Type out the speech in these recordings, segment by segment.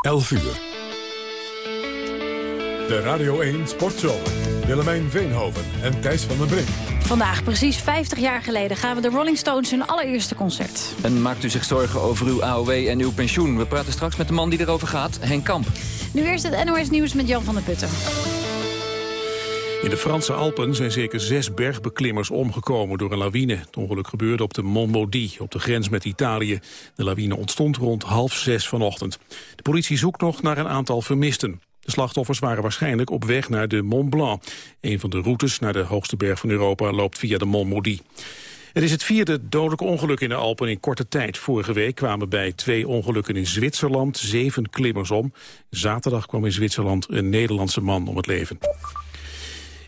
11 uur. De Radio 1 Sportshow. Willemijn Veenhoven en Thijs van den Brink. Vandaag, precies 50 jaar geleden, gaan we de Rolling Stones hun allereerste concert. En maakt u zich zorgen over uw AOW en uw pensioen? We praten straks met de man die erover gaat, Henk Kamp. Nu eerst het NOS Nieuws met Jan van der Putten. In de Franse Alpen zijn zeker zes bergbeklimmers omgekomen door een lawine. Het ongeluk gebeurde op de Mont Maudit, op de grens met Italië. De lawine ontstond rond half zes vanochtend. De politie zoekt nog naar een aantal vermisten. De slachtoffers waren waarschijnlijk op weg naar de Mont Blanc. Een van de routes naar de hoogste berg van Europa loopt via de Mont Maudit. Het is het vierde dodelijke ongeluk in de Alpen in korte tijd. Vorige week kwamen bij twee ongelukken in Zwitserland zeven klimmers om. Zaterdag kwam in Zwitserland een Nederlandse man om het leven.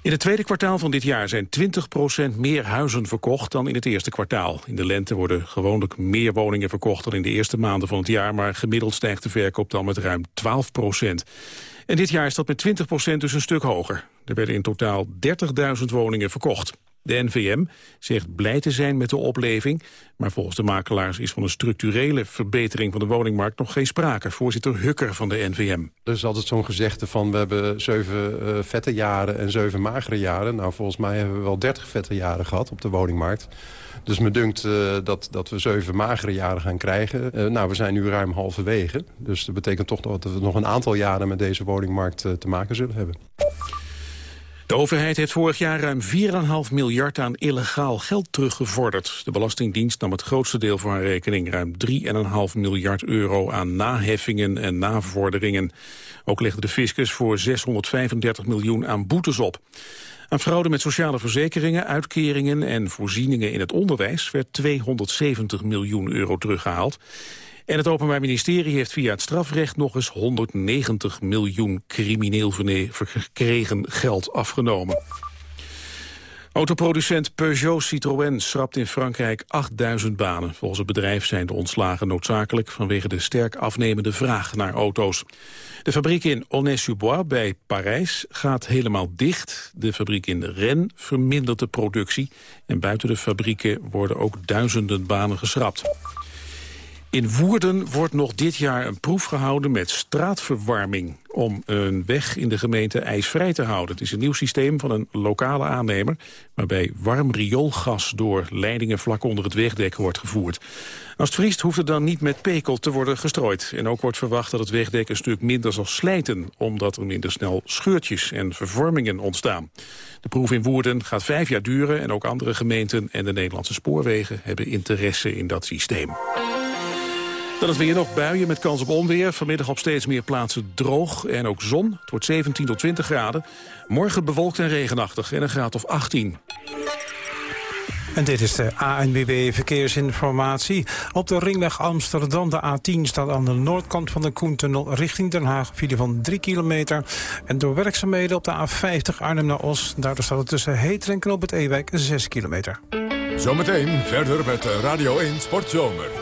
In het tweede kwartaal van dit jaar zijn 20% meer huizen verkocht dan in het eerste kwartaal. In de lente worden gewoonlijk meer woningen verkocht dan in de eerste maanden van het jaar, maar gemiddeld stijgt de verkoop dan met ruim 12% en dit jaar is dat met 20% dus een stuk hoger. Er werden in totaal 30.000 woningen verkocht. De NVM zegt blij te zijn met de opleving... maar volgens de makelaars is van een structurele verbetering van de woningmarkt nog geen sprake. Voorzitter Hukker van de NVM. Er is altijd zo'n gezegde van we hebben zeven uh, vette jaren en zeven magere jaren. Nou, volgens mij hebben we wel dertig vette jaren gehad op de woningmarkt. Dus me dunkt uh, dat, dat we zeven magere jaren gaan krijgen. Uh, nou, we zijn nu ruim halverwege. Dus dat betekent toch dat we nog een aantal jaren met deze woningmarkt te maken zullen hebben. De overheid heeft vorig jaar ruim 4,5 miljard aan illegaal geld teruggevorderd. De Belastingdienst nam het grootste deel van haar rekening, ruim 3,5 miljard euro aan naheffingen en navorderingen. Ook legde de fiscus voor 635 miljoen aan boetes op. Aan fraude met sociale verzekeringen, uitkeringen en voorzieningen in het onderwijs werd 270 miljoen euro teruggehaald. En het Openbaar Ministerie heeft via het strafrecht nog eens 190 miljoen crimineel verkregen geld afgenomen. Autoproducent Peugeot Citroën schrapt in Frankrijk 8000 banen. Volgens het bedrijf zijn de ontslagen noodzakelijk vanwege de sterk afnemende vraag naar auto's. De fabriek in Aulnay-sous-Bois bij Parijs gaat helemaal dicht. De fabriek in Rennes vermindert de productie. En buiten de fabrieken worden ook duizenden banen geschrapt. In Woerden wordt nog dit jaar een proef gehouden met straatverwarming... om een weg in de gemeente ijsvrij te houden. Het is een nieuw systeem van een lokale aannemer... waarbij warm rioolgas door leidingen vlak onder het wegdek wordt gevoerd. Als het vriest hoeft het dan niet met pekel te worden gestrooid. En ook wordt verwacht dat het wegdek een stuk minder zal slijten... omdat er minder snel scheurtjes en vervormingen ontstaan. De proef in Woerden gaat vijf jaar duren... en ook andere gemeenten en de Nederlandse spoorwegen hebben interesse in dat systeem. Dan is weer nog buien met kans op onweer. Vanmiddag op steeds meer plaatsen droog en ook zon. Het wordt 17 tot 20 graden. Morgen bewolkt en regenachtig en een graad of 18. En dit is de ANWB Verkeersinformatie. Op de ringweg Amsterdam, de A10, staat aan de noordkant van de Koentunnel... richting Den Haag, file van 3 kilometer. En door werkzaamheden op de A50 Arnhem naar Os... daardoor staat het tussen Heteren en op het Ewijk 6 kilometer. Zometeen verder met Radio 1 Sportzomer.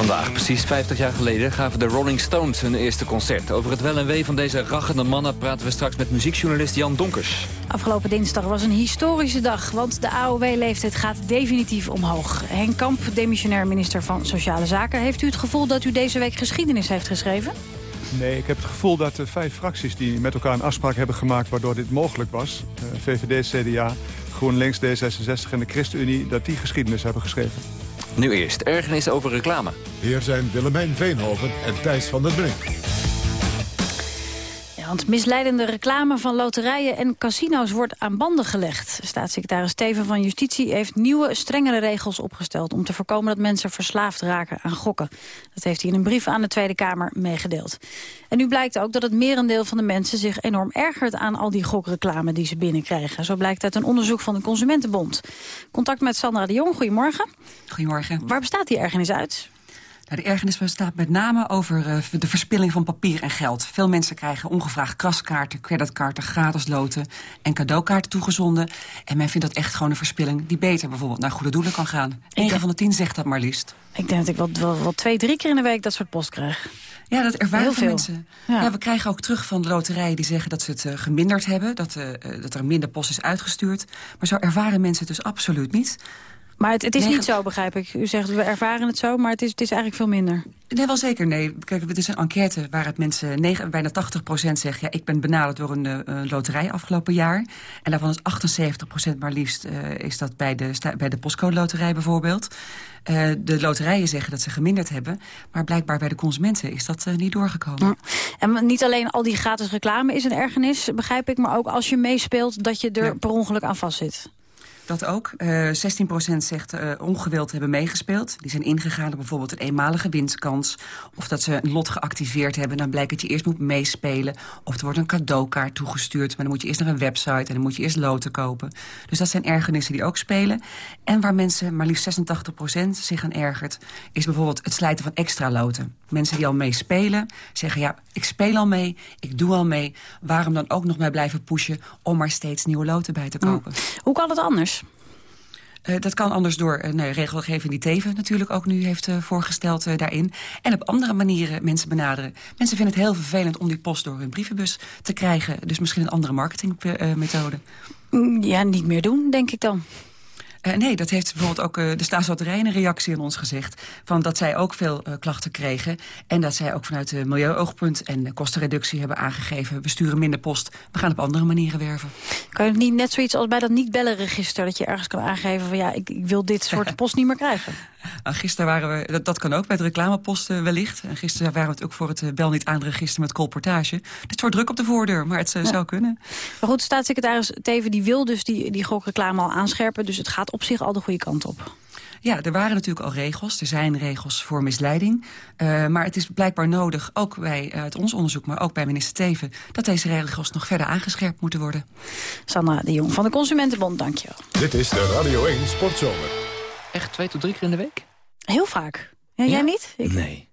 Vandaag, precies 50 jaar geleden, gaven de Rolling Stones hun eerste concert. Over het wel en wee van deze rachende mannen praten we straks met muziekjournalist Jan Donkers. Afgelopen dinsdag was een historische dag, want de AOW-leeftijd gaat definitief omhoog. Henk Kamp, demissionair minister van Sociale Zaken. Heeft u het gevoel dat u deze week geschiedenis heeft geschreven? Nee, ik heb het gevoel dat de vijf fracties die met elkaar een afspraak hebben gemaakt... waardoor dit mogelijk was, uh, VVD, CDA, GroenLinks, D66 en de ChristenUnie... dat die geschiedenis hebben geschreven. Nu eerst, ergernis over reclame. Hier zijn Willemijn Veenhoven en Thijs van der Brink. Goedenavond. Misleidende reclame van loterijen en casino's wordt aan banden gelegd. Staatssecretaris Steven van Justitie heeft nieuwe, strengere regels opgesteld... om te voorkomen dat mensen verslaafd raken aan gokken. Dat heeft hij in een brief aan de Tweede Kamer meegedeeld. En nu blijkt ook dat het merendeel van de mensen zich enorm ergert... aan al die gokreclame die ze binnenkrijgen. Zo blijkt uit een onderzoek van de Consumentenbond. Contact met Sandra de Jong, goedemorgen. Goedemorgen. Waar bestaat die ergernis uit? Nou, de ergernis bestaat met name over uh, de verspilling van papier en geld. Veel mensen krijgen ongevraagd kraskaarten, creditkaarten, gratis loten en cadeaukaarten toegezonden. En men vindt dat echt gewoon een verspilling die beter bijvoorbeeld naar goede doelen kan gaan. 9 van de 10 zegt dat maar liefst. Ik denk dat ik wel, wel, wel twee, drie keer in de week dat soort post krijg. Ja, dat ervaren veel mensen. Ja. ja. we krijgen ook terug van de loterijen die zeggen dat ze het uh, geminderd hebben. Dat, uh, dat er minder post is uitgestuurd. Maar zo ervaren mensen het dus absoluut niet. Maar het, het is niet zo, begrijp ik. U zegt, we ervaren het zo, maar het is, het is eigenlijk veel minder. Nee, wel zeker. Nee. Kijk, het is een enquête waaruit mensen, 9, bijna 80 procent zeggen... ja, ik ben benaderd door een uh, loterij afgelopen jaar. En daarvan is 78 procent maar liefst uh, is dat bij de, bij de postcode loterij bijvoorbeeld. Uh, de loterijen zeggen dat ze geminderd hebben. Maar blijkbaar bij de consumenten is dat niet doorgekomen. Ja. En niet alleen al die gratis reclame is een ergernis, begrijp ik... maar ook als je meespeelt dat je er ja. per ongeluk aan vastzit. Dat ook. Uh, 16% zegt uh, ongewild hebben meegespeeld. Die zijn ingegaan op bijvoorbeeld een eenmalige winstkans. Of dat ze een lot geactiveerd hebben. Dan blijkt dat je eerst moet meespelen. Of er wordt een cadeaukaart toegestuurd. Maar dan moet je eerst naar een website en dan moet je eerst loten kopen. Dus dat zijn ergernissen die ook spelen. En waar mensen, maar liefst 86% zich aan ergert... is bijvoorbeeld het slijten van extra loten. Mensen die al meespelen zeggen... ja, ik speel al mee, ik doe al mee. Waarom dan ook nog mee blijven pushen... om maar steeds nieuwe loten bij te kopen? Hoe kan het anders? Uh, dat kan anders door uh, nou, regelgeving die Teven natuurlijk ook nu heeft uh, voorgesteld daarin. En op andere manieren mensen benaderen. Mensen vinden het heel vervelend om die post door hun brievenbus te krijgen. Dus misschien een andere marketingmethode. Ja, niet meer doen, denk ik dan. Uh, nee, dat heeft bijvoorbeeld ook uh, de staatsloterij een reactie aan ons gezegd. Van dat zij ook veel uh, klachten kregen. En dat zij ook vanuit de milieuoogpunt en kostenreductie hebben aangegeven... we sturen minder post, we gaan op andere manieren werven. Kan je niet net zoiets als bij dat niet-bellenregister... dat je ergens kan aangeven van ja, ik, ik wil dit soort post niet meer krijgen? Nou, gisteren waren we, dat, dat kan ook bij de reclameposten wellicht. En gisteren waren we het ook voor het bel niet aan register met colportage. Dus het wordt druk op de voordeur, maar het ja. zou kunnen. Maar goed, staatssecretaris Teven die wil dus die, die gokreclame al aanscherpen. Dus het gaat op zich al de goede kant op. Ja, er waren natuurlijk al regels. Er zijn regels voor misleiding. Uh, maar het is blijkbaar nodig, ook bij uh, het ons onderzoek... maar ook bij minister Teven... dat deze regels nog verder aangescherpt moeten worden. Sanna de Jong van de Consumentenbond, dankjewel. Dit is de Radio 1 Sportzomer. Echt twee tot drie keer in de week? Heel vaak. Ja, ja? Jij niet? Ik... Nee.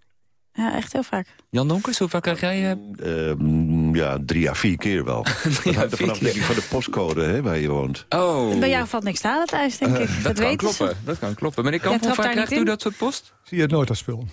Ja, echt heel vaak. Jan Donkers, hoe vaak krijg jij... Uh, ja, drie à vier keer wel. dat vanaf denk ik van de postcode hè, waar je woont. Oh. Bij jou valt niks aan, Thijs, denk ik. Uh, dat, dat kan kloppen. Ze. Dat kan kloppen. Meneer Kamp, hoe vaak krijgt u dat soort post? Zie je het nooit als spul.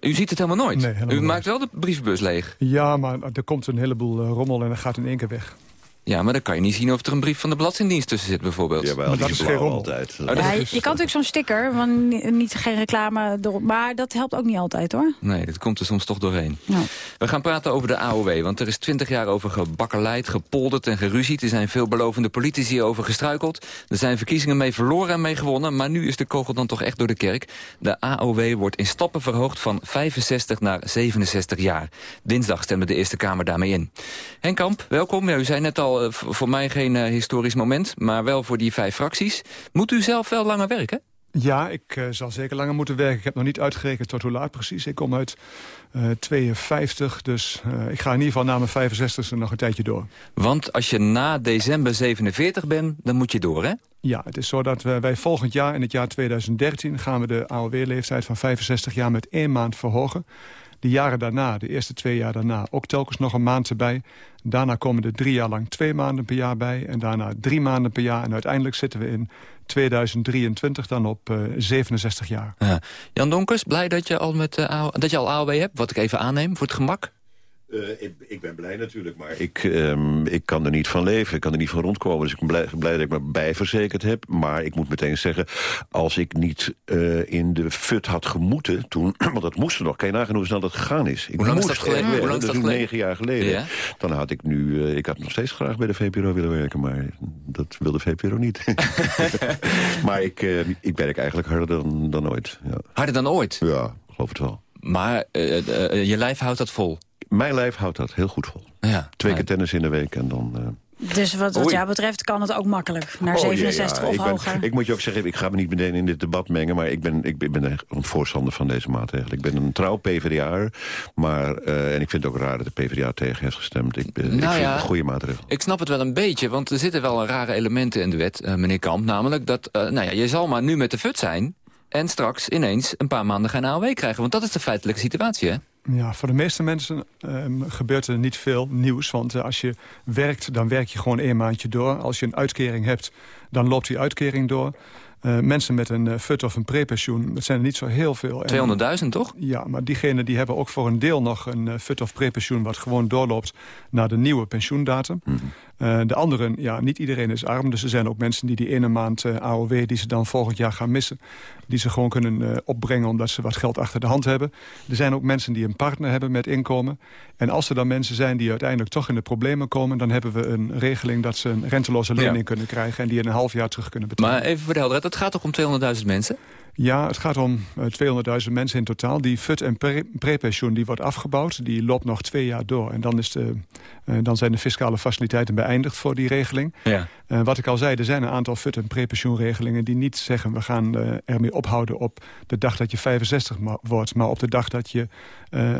U ziet het helemaal nooit? Nee, helemaal u maakt wel de brievenbus leeg? Ja, maar er komt een heleboel uh, rommel en dat gaat in één keer weg. Ja, maar dan kan je niet zien of er een brief van de Belastingdienst tussen zit, bijvoorbeeld. Ja, maar dat is geen altijd. Oh, ja, je, kan natuurlijk zo'n sticker, van niet, geen reclame, door, maar dat helpt ook niet altijd, hoor. Nee, dat komt er soms toch doorheen. Ja. We gaan praten over de AOW, want er is twintig jaar over gebakkeleid, gepolderd en geruzied. Er zijn veelbelovende politici over gestruikeld. Er zijn verkiezingen mee verloren en mee gewonnen, maar nu is de kogel dan toch echt door de kerk. De AOW wordt in stappen verhoogd van 65 naar 67 jaar. Dinsdag stemde de Eerste Kamer daarmee in. Henk Kamp, welkom. Ja, u zei net al voor mij geen uh, historisch moment, maar wel voor die vijf fracties. Moet u zelf wel langer werken? Ja, ik uh, zal zeker langer moeten werken. Ik heb nog niet uitgerekend tot hoe laat precies. Ik kom uit uh, 52, dus ik ga in ieder geval na mijn 65e nog een tijdje door. Want als je na december 47 bent, dan moet je door, hè? Ja, het is zo dat wij, wij volgend jaar, in het jaar 2013... gaan we de AOW-leeftijd van 65 jaar met één maand verhogen. De jaren daarna, de eerste twee jaar daarna, ook telkens nog een maand erbij. Daarna komen er drie jaar lang twee maanden per jaar bij. En daarna drie maanden per jaar. En uiteindelijk zitten we in 2023 dan op uh, 67 jaar. Ja. Jan Donkers, blij dat je, al met, uh, dat je al AOW hebt? Wat ik even aanneem, voor het gemak? Uh, ik, ik, ben blij natuurlijk, maar ik, um, ik kan er niet van leven. Ik kan er niet van rondkomen. Dus ik ben blij, blij dat ik me bijverzekerd heb. Maar ik moet meteen zeggen, als ik niet uh, in de fut had gemoeten toen... want dat moest er nog. Kan je nagaan hoe snel dat gegaan is? Ik hoe lang is dat geleden? Hoe lang is dat geleden? negen jaar geleden. Ja? Dan had ik nu... Uh, ik had nog steeds graag bij de VPRO willen werken. Maar dat wil de VPRO niet. maar ik, ik werk eigenlijk harder dan, dan ooit. Ja. Harder dan ooit? Ja, geloof het wel. Maar je lijf houdt dat vol? Mijn lijf houdt dat heel goed vol. Ja, Twee keer tennis in de week en dan... Dus wat, wat jou betreft kan het ook makkelijk, naar 67 of ik hoger. ik moet je ook zeggen, ik ga me niet meteen in dit debat mengen... maar ik ben, ik ben, ik ben een voorstander van deze maatregel. Ik ben een trouw PvdA, maar, uh, en ik vind het ook raar dat de PvdA tegen heeft gestemd. Ik, ben, nou ik vind ja, het een goede maatregel. Ik snap het wel een beetje, want er zitten wel rare elementen in de wet, uh, meneer Kamp. Namelijk dat, uh, nou ja, je zal maar nu met de fut zijn... en straks ineens een paar maanden geen AOW krijgen. Want dat is de feitelijke situatie, hè? Ja, voor de meeste mensen um, gebeurt er niet veel nieuws. Want uh, als je werkt, dan werk je gewoon één maandje door. Als je een uitkering hebt, dan loopt die uitkering door. Uh, mensen met een uh, FUT of een prepensioen, dat zijn er niet zo heel veel. 200.000 toch? Ja, maar diegenen die hebben ook voor een deel nog een uh, FUT of prepensioen... wat gewoon doorloopt naar de nieuwe pensioendatum. Mm -hmm. de anderen, ja, niet iedereen is arm. Dus er zijn ook mensen die die ene maand AOW... die ze dan volgend jaar gaan missen die ze gewoon kunnen uh, opbrengen omdat ze wat geld achter de hand hebben. Er zijn ook mensen die een partner hebben met inkomen. En als er dan mensen zijn die uiteindelijk toch in de problemen komen... dan hebben we een regeling dat ze een renteloze lening ja. kunnen krijgen... en die in een half jaar terug kunnen betalen. Maar even voor de helderheid, het gaat toch om 200.000 mensen? Ja, het gaat om uh, 200.000 mensen in totaal. Die FUT en prepensioen die wordt afgebouwd. Die loopt nog twee jaar door. En dan, is de, uh, dan zijn de fiscale faciliteiten beëindigd voor die regeling. Ja. Uh, wat ik al zei, er zijn een aantal FUT en prepensioenregelingen... die niet zeggen, we gaan ermee ophouden op de dag dat je 65 wordt... maar op de dag dat je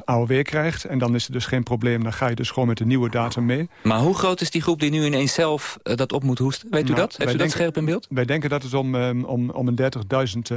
AOW krijgt. En dan is er dus geen probleem. Dan ga je dus gewoon met de nieuwe datum mee. Maar hoe groot is die groep die nu ineens zelf dat op moet hoesten? Weet nou, u dat? Heeft u denken, dat scherp in beeld? Wij denken dat het om, om, om een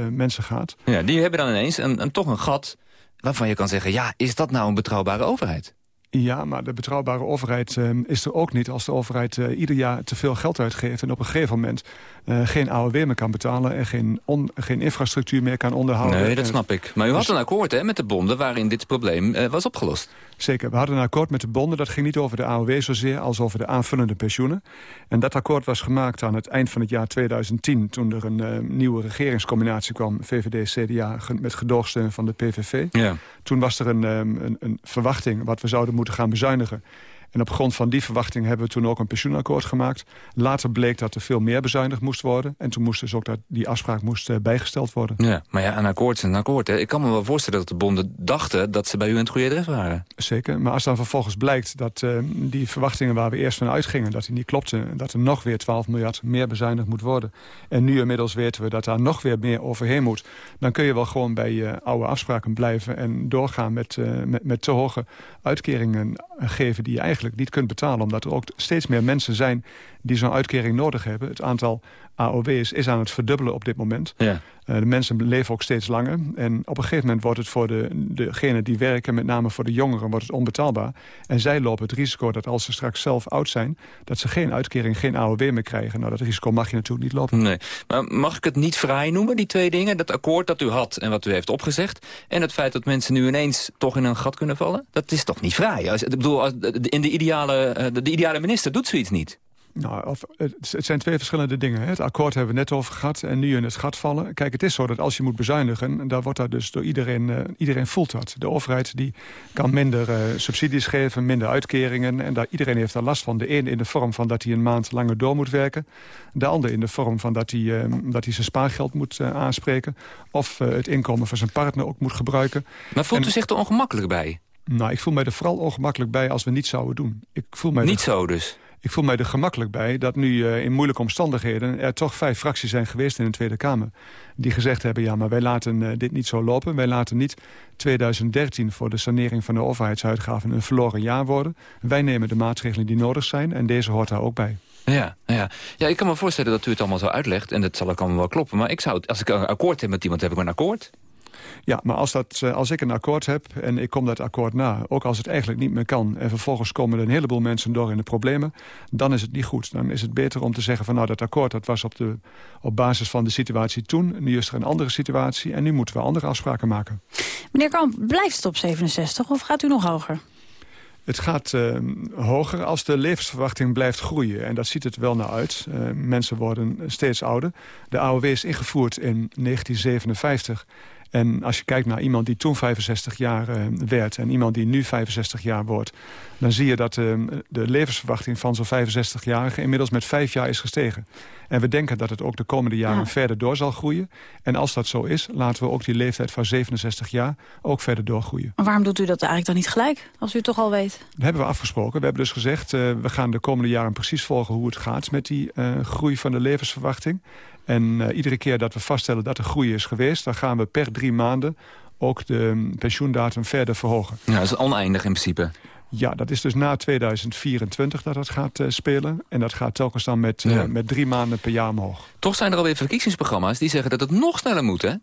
30.000 mensen gaat. Ja, die hebben dan ineens een, een, toch een gat waarvan je kan zeggen... ja, is dat nou een betrouwbare overheid? Ja, maar de betrouwbare overheid uh, is er ook niet... als de overheid uh, ieder jaar te veel geld uitgeeft... en op een gegeven moment uh, geen AOW meer kan betalen... en geen, on, geen infrastructuur meer kan onderhouden. Nee, dat snap ik. Maar u had een akkoord hè, met de bonden... waarin dit probleem was opgelost. Zeker, we hadden een akkoord met de bonden. Dat ging niet over de AOW zozeer als over de aanvullende pensioenen. En dat akkoord was gemaakt aan het eind van het jaar 2010... toen er een nieuwe regeringscombinatie kwam... VVD-CDA met gedoogsteun van de PVV. Ja. Toen was er een, een, een verwachting wat we zouden moeten gaan bezuinigen. En op grond van die verwachting hebben we toen ook een pensioenakkoord gemaakt. Later bleek dat er veel meer bezuinigd moest worden. En toen moest dus ook dat die afspraak moest uh, bijgesteld worden. Ja, maar ja, een akkoord is een akkoord. Hè. Ik kan me wel voorstellen dat de bonden dachten dat ze bij u in het goede adres waren. Zeker, maar als dan vervolgens blijkt dat uh, die verwachtingen waar we eerst van uitgingen... dat die niet klopten, dat er nog weer 12 miljard meer bezuinigd moet worden... en nu inmiddels weten we dat daar nog weer meer overheen moet... dan kun je wel gewoon bij uh, oude afspraken blijven... en doorgaan met, met, met te hoge uitkeringen geven die je eigenlijk niet kunt betalen. Omdat er ook steeds meer mensen zijn die zo'n uitkering nodig hebben. Het aantal AOW's is aan het verdubbelen op dit moment. Ja. Uh, de mensen leven ook steeds langer. En op een gegeven moment wordt het voor de, degenen die werken... met name voor de jongeren, wordt het onbetaalbaar. En zij lopen het risico dat als ze straks zelf oud zijn... dat ze geen uitkering, geen AOW meer krijgen. Nou, dat risico mag je natuurlijk niet lopen. Nee. Maar mag ik het niet vrij noemen, die twee dingen? Dat akkoord dat u had en wat u heeft opgezegd... en het feit dat mensen nu ineens toch in een gat kunnen vallen? Dat is toch niet vrij? Ik bedoel, in de ideale, de ideale minister doet zoiets niet. Nou, of, het zijn twee verschillende dingen. Het akkoord hebben we net over gehad en nu in het gat vallen. Kijk, het is zo dat als je moet bezuinigen... dan wordt dat dus door iedereen... Uh, iedereen voelt dat. De overheid die kan minder uh, subsidies geven, minder uitkeringen... en daar, iedereen heeft daar last van. De een in de vorm van dat hij een maand langer door moet werken. De ander in de vorm van dat hij, uh, dat hij zijn spaargeld moet aanspreken... of het inkomen van zijn partner ook moet gebruiken. Maar voelt en, u zich er ongemakkelijk bij? Nou, ik voel mij er vooral ongemakkelijk bij als we niet zouden doen. Ik voel mij niet zo dus? Ik voel mij er gemakkelijk bij dat nu uh, in moeilijke omstandigheden... er toch vijf fracties zijn geweest in de Tweede Kamer... die gezegd hebben, ja, maar wij laten uh, dit niet zo lopen. Wij laten niet 2013 voor de sanering van de overheidsuitgaven... een verloren jaar worden. Wij nemen de maatregelen die nodig zijn en deze hoort daar ook bij. Ja, ja. ja, ik kan me voorstellen dat u het allemaal zo uitlegt... en dat zal ook allemaal wel kloppen. Maar ik zou, als ik een akkoord heb met iemand, heb ik een akkoord... Ja, maar als, dat, als ik een akkoord heb en ik kom dat akkoord na... ook als het eigenlijk niet meer kan... en vervolgens komen er een heleboel mensen door in de problemen... dan is het niet goed. Dan is het beter om te zeggen van nou dat akkoord... dat was op, de, op basis van de situatie toen. Nu is er een andere situatie en nu moeten we andere afspraken maken. Meneer Kamp, blijft het op 67 of gaat u nog hoger? Het gaat uh, hoger als de levensverwachting blijft groeien. En dat ziet het wel naar uit. Uh, mensen worden steeds ouder. De AOW is ingevoerd in 1957. En als je kijkt naar iemand die toen 65 jaar uh, werd... en iemand die nu 65 jaar wordt... dan zie je dat uh, de levensverwachting van zo'n 65-jarige... inmiddels met vijf jaar is gestegen. En we denken dat het ook de komende jaren ja. verder door zal groeien. En als dat zo is, laten we ook die leeftijd van 67 jaar... ook verder doorgroeien. Maar waarom doet u dat eigenlijk dan niet gelijk, als u het toch al weet? Dat hebben we afgesproken. We hebben dus gezegd, uh, we gaan de komende jaren precies volgen... hoe het gaat met die groei van de levensverwachting. En uh, iedere keer dat we vaststellen dat er groei is geweest... dan gaan we per drie maanden ook de pensioendatum verder verhogen. Ja, dat is oneindig in principe. Ja, dat is dus na 2024 dat dat gaat uh, spelen. En dat gaat telkens dan met, uh, ja. met drie maanden per jaar omhoog. Toch zijn er alweer verkiezingsprogramma's die zeggen dat het nog sneller moet, hè?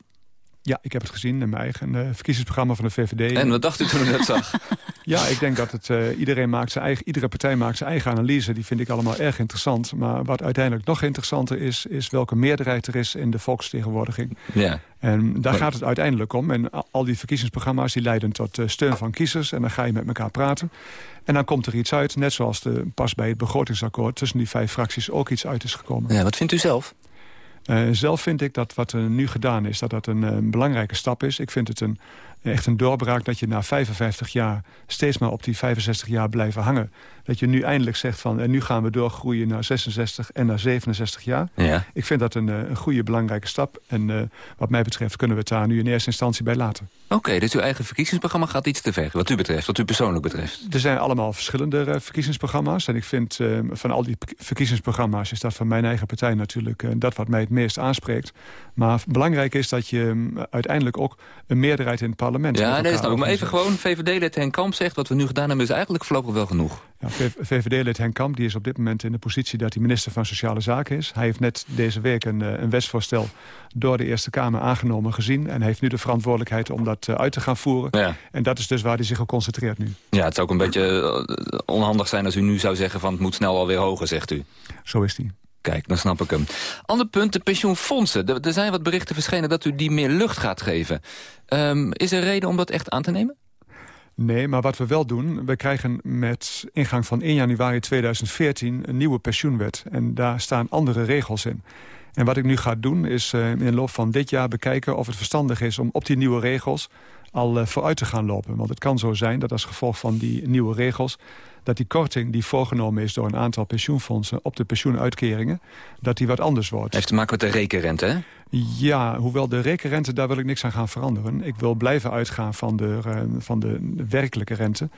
Ja, ik heb het gezien in mijn eigen uh, verkiezingsprogramma van de VVD. En wat dacht u toen u dat zag? ja, ik denk dat het, uh, iedereen maakt zijn eigen, iedere partij maakt zijn eigen analyse. Die vind ik allemaal erg interessant. Maar wat uiteindelijk nog interessanter is... is welke meerderheid er is in de volksvertegenwoordiging. Ja. En daar gaat het uiteindelijk om. En al die verkiezingsprogramma's die leiden tot uh, steun van kiezers. En dan ga je met elkaar praten. En dan komt er iets uit, net zoals de, pas bij het begrotingsakkoord... tussen die vijf fracties ook iets uit is gekomen. Ja, wat vindt u zelf? Uh, zelf vind ik dat wat er nu gedaan is, dat dat een, een belangrijke stap is. Ik vind het een, echt een doorbraak dat je na 55 jaar steeds maar op die 65 jaar blijven hangen. Dat je nu eindelijk zegt van en nu gaan we doorgroeien naar 66 en naar 67 jaar. Ja. Ik vind dat een, een goede belangrijke stap. En uh, wat mij betreft kunnen we het daar nu in eerste instantie bij laten. Oké, okay, dus uw eigen verkiezingsprogramma gaat iets te ver, wat u betreft, wat u persoonlijk betreft. Er zijn allemaal verschillende uh, verkiezingsprogramma's. En ik vind uh, van al die verkiezingsprogramma's is dat van mijn eigen partij natuurlijk dat wat mij het meest aanspreekt. Maar belangrijk is dat je um, uiteindelijk ook een meerderheid in het parlement... Ja, dat is nou maar even gewoon VVD-lid Henk Kamp zegt... wat we nu gedaan hebben is eigenlijk voorlopig wel genoeg. Ja, VVD-lid Henk Kamp die is op dit moment in de positie... dat hij minister van Sociale Zaken is. Hij heeft net deze week een, een wetsvoorstel door de Eerste Kamer aangenomen gezien... en heeft nu de verantwoordelijkheid om dat uit te gaan voeren. Ja. En dat is dus waar hij zich op concentreert nu. Ja, het zou ook een beetje onhandig zijn als u nu zou zeggen... van het moet snel alweer hoger, zegt u. Zo is hij. Kijk, dan snap ik hem. Ander punt, de pensioenfondsen. Er, zijn wat berichten verschenen dat u die meer lucht gaat geven. Um, is er reden om dat echt aan te nemen? Nee, maar wat we wel doen... we krijgen met ingang van 1 januari 2014 een nieuwe pensioenwet. En daar staan andere regels in. En wat ik nu ga doen is uh, in de loop van dit jaar bekijken... of het verstandig is om op die nieuwe regels al uh, vooruit te gaan lopen. Want het kan zo zijn dat als gevolg van die nieuwe regels dat die korting die voorgenomen is door een aantal pensioenfondsen... op de pensioenuitkeringen, dat die wat anders wordt. Heeft te maken met de rekenrente, hè? Ja, hoewel de rekenrente, daar wil ik niks aan gaan veranderen. Ik wil blijven uitgaan van de, uh, van de werkelijke rente.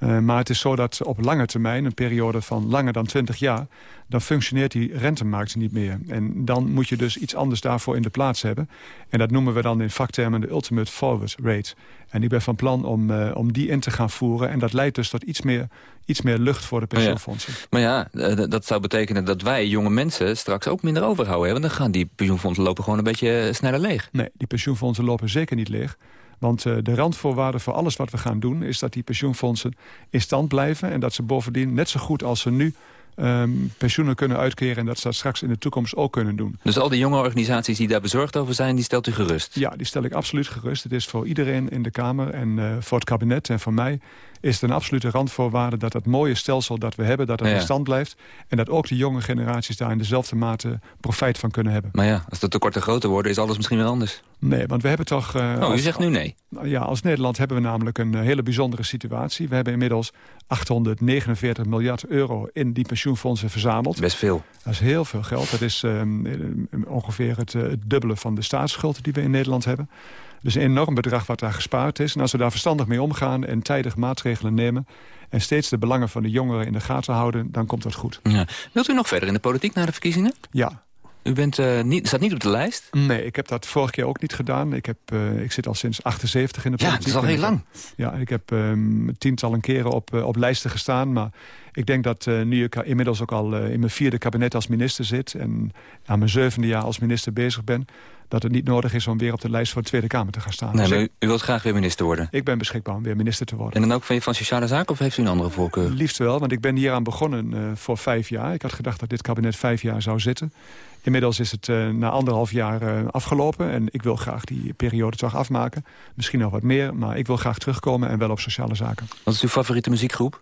Uh, maar het is zo dat op lange termijn, een periode van langer dan 20 jaar... dan functioneert die rentemarkt niet meer. En dan moet je dus iets anders daarvoor in de plaats hebben. En dat noemen we dan in vaktermen de ultimate forward rate. En ik ben van plan om, uh, om die in te gaan voeren. En dat leidt dus tot iets meer, iets meer lucht voor de pensioenfondsen. Maar ja, maar ja dat zou betekenen dat wij jonge mensen straks ook minder overhouden. Hè? Want dan gaan die pensioenfondsen lopen gewoon een beetje sneller leeg. Nee, die pensioenfondsen lopen zeker niet leeg. Want uh, de randvoorwaarde voor alles wat we gaan doen... is dat die pensioenfondsen in stand blijven... en dat ze bovendien net zo goed als ze nu um, pensioenen kunnen uitkeren... en dat ze dat straks in de toekomst ook kunnen doen. Dus al die jonge organisaties die daar bezorgd over zijn... die stelt u gerust? Ja, die stel ik absoluut gerust. Het is voor iedereen in de Kamer en uh, voor het kabinet en voor mij is het een absolute randvoorwaarde dat het mooie stelsel dat we hebben... dat Ja. in stand blijft. En dat ook de jonge generaties daar in dezelfde mate profijt van kunnen hebben. Maar ja, als de tekorten groter worden, is alles misschien weer anders. Nee, want we hebben toch... uh, Oh, u zegt nu nee. Ja, als Nederland hebben we namelijk een uh, hele bijzondere situatie. We hebben inmiddels 849 miljard euro in die pensioenfondsen verzameld. Best veel. Dat is heel veel geld. Dat is um, ongeveer het, uh, het dubbele van de staatsschuld die we in Nederland hebben. Dus een enorm bedrag wat daar gespaard is. En als we daar verstandig mee omgaan en tijdig maatregelen nemen... en steeds de belangen van de jongeren in de gaten houden, dan komt dat goed. Ja. Wilt u nog verder in de politiek na de verkiezingen? Ja. U bent, uh, niet, staat niet op de lijst? Nee, ik heb dat vorige keer ook niet gedaan. Ik, heb, uh, ik zit al sinds 78 in de politiek. Ja, dat is al heel lang. Ja, ik heb um, tientallen keren op, uh, op lijsten gestaan. Maar ik denk dat nu ik inmiddels ook al in mijn vierde kabinet als minister zit... en aan mijn zevende jaar als minister bezig ben... dat het niet nodig is om weer op de lijst voor de Tweede Kamer te gaan staan. Nee, maar u, u, wilt graag weer minister worden? Ik ben beschikbaar om weer minister te worden. En dan ook van, van Sociale Zaken of heeft u een andere voorkeur? Liefst wel, want ik ben hieraan begonnen uh, voor vijf jaar. Ik had gedacht dat dit kabinet vijf jaar zou zitten. Inmiddels is het uh, na anderhalf jaar uh, afgelopen. En ik wil graag die periode toch afmaken. Misschien nog wat meer, maar ik wil graag terugkomen en wel op sociale zaken. Wat is uw favoriete muziekgroep?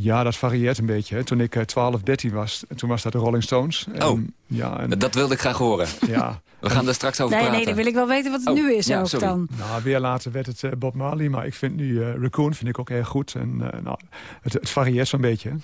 Ja, dat varieert een beetje. Hè. Toen ik uh, 12, 13 was, toen was dat de Rolling Stones. Oh, en, ja, en, dat wilde ik graag horen. Ja, We gaan daar straks over nee, praten. Nee, dan wil ik wel weten wat het Oh, nu is ja, ook sorry. dan. Nou, weer later werd het eh, Bob Marley, maar ik vind nu eh, Raccoon vind ik ook erg goed. En eh, nou, het, het varieert zo'n beetje. hè.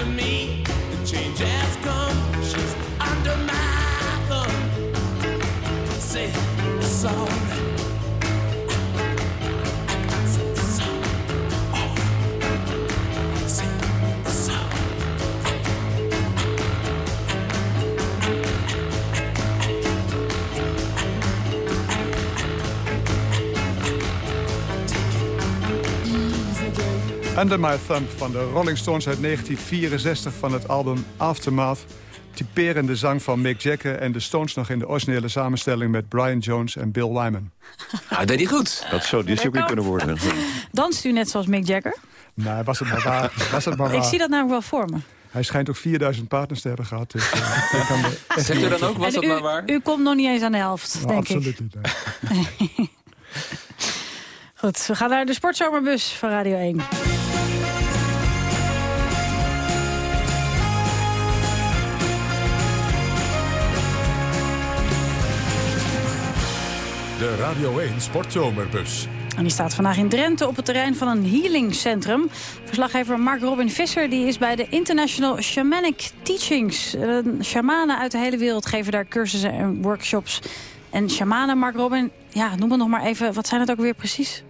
To down to me. The change Under My Thumb van de Rolling Stones uit 1964 van het album Aftermath. Typerende zang van Mick Jagger en de Stones nog in de originele samenstelling met Brian Jones en Bill Wyman. Nou, deed hij goed. Dat zou die ook kunnen worden. Danst u net zoals Mick Jagger? Nee, was het maar waar. Was het maar waar. Ik zie dat namelijk wel voor me. Hij schijnt ook 4000 partners te hebben gehad. Dus, eh, Zegt u niet dan ook, was dat u, maar waar? u komt nog niet eens aan de helft, Nou, denk absoluut ik. niet. nee. Goed, we gaan naar de sportzomerbus van Radio 1. De Radio 1 Sportzomerbus. En die staat vandaag in Drenthe op het terrein van een healingcentrum. Verslaggever Mark Robin Visser die is bij de International Shamanic Teachings. Eh, Shamanen uit de hele wereld geven daar cursussen en workshops. En shamanen, Mark Robin, ja, noem het nog maar even. Wat zijn het ook weer precies?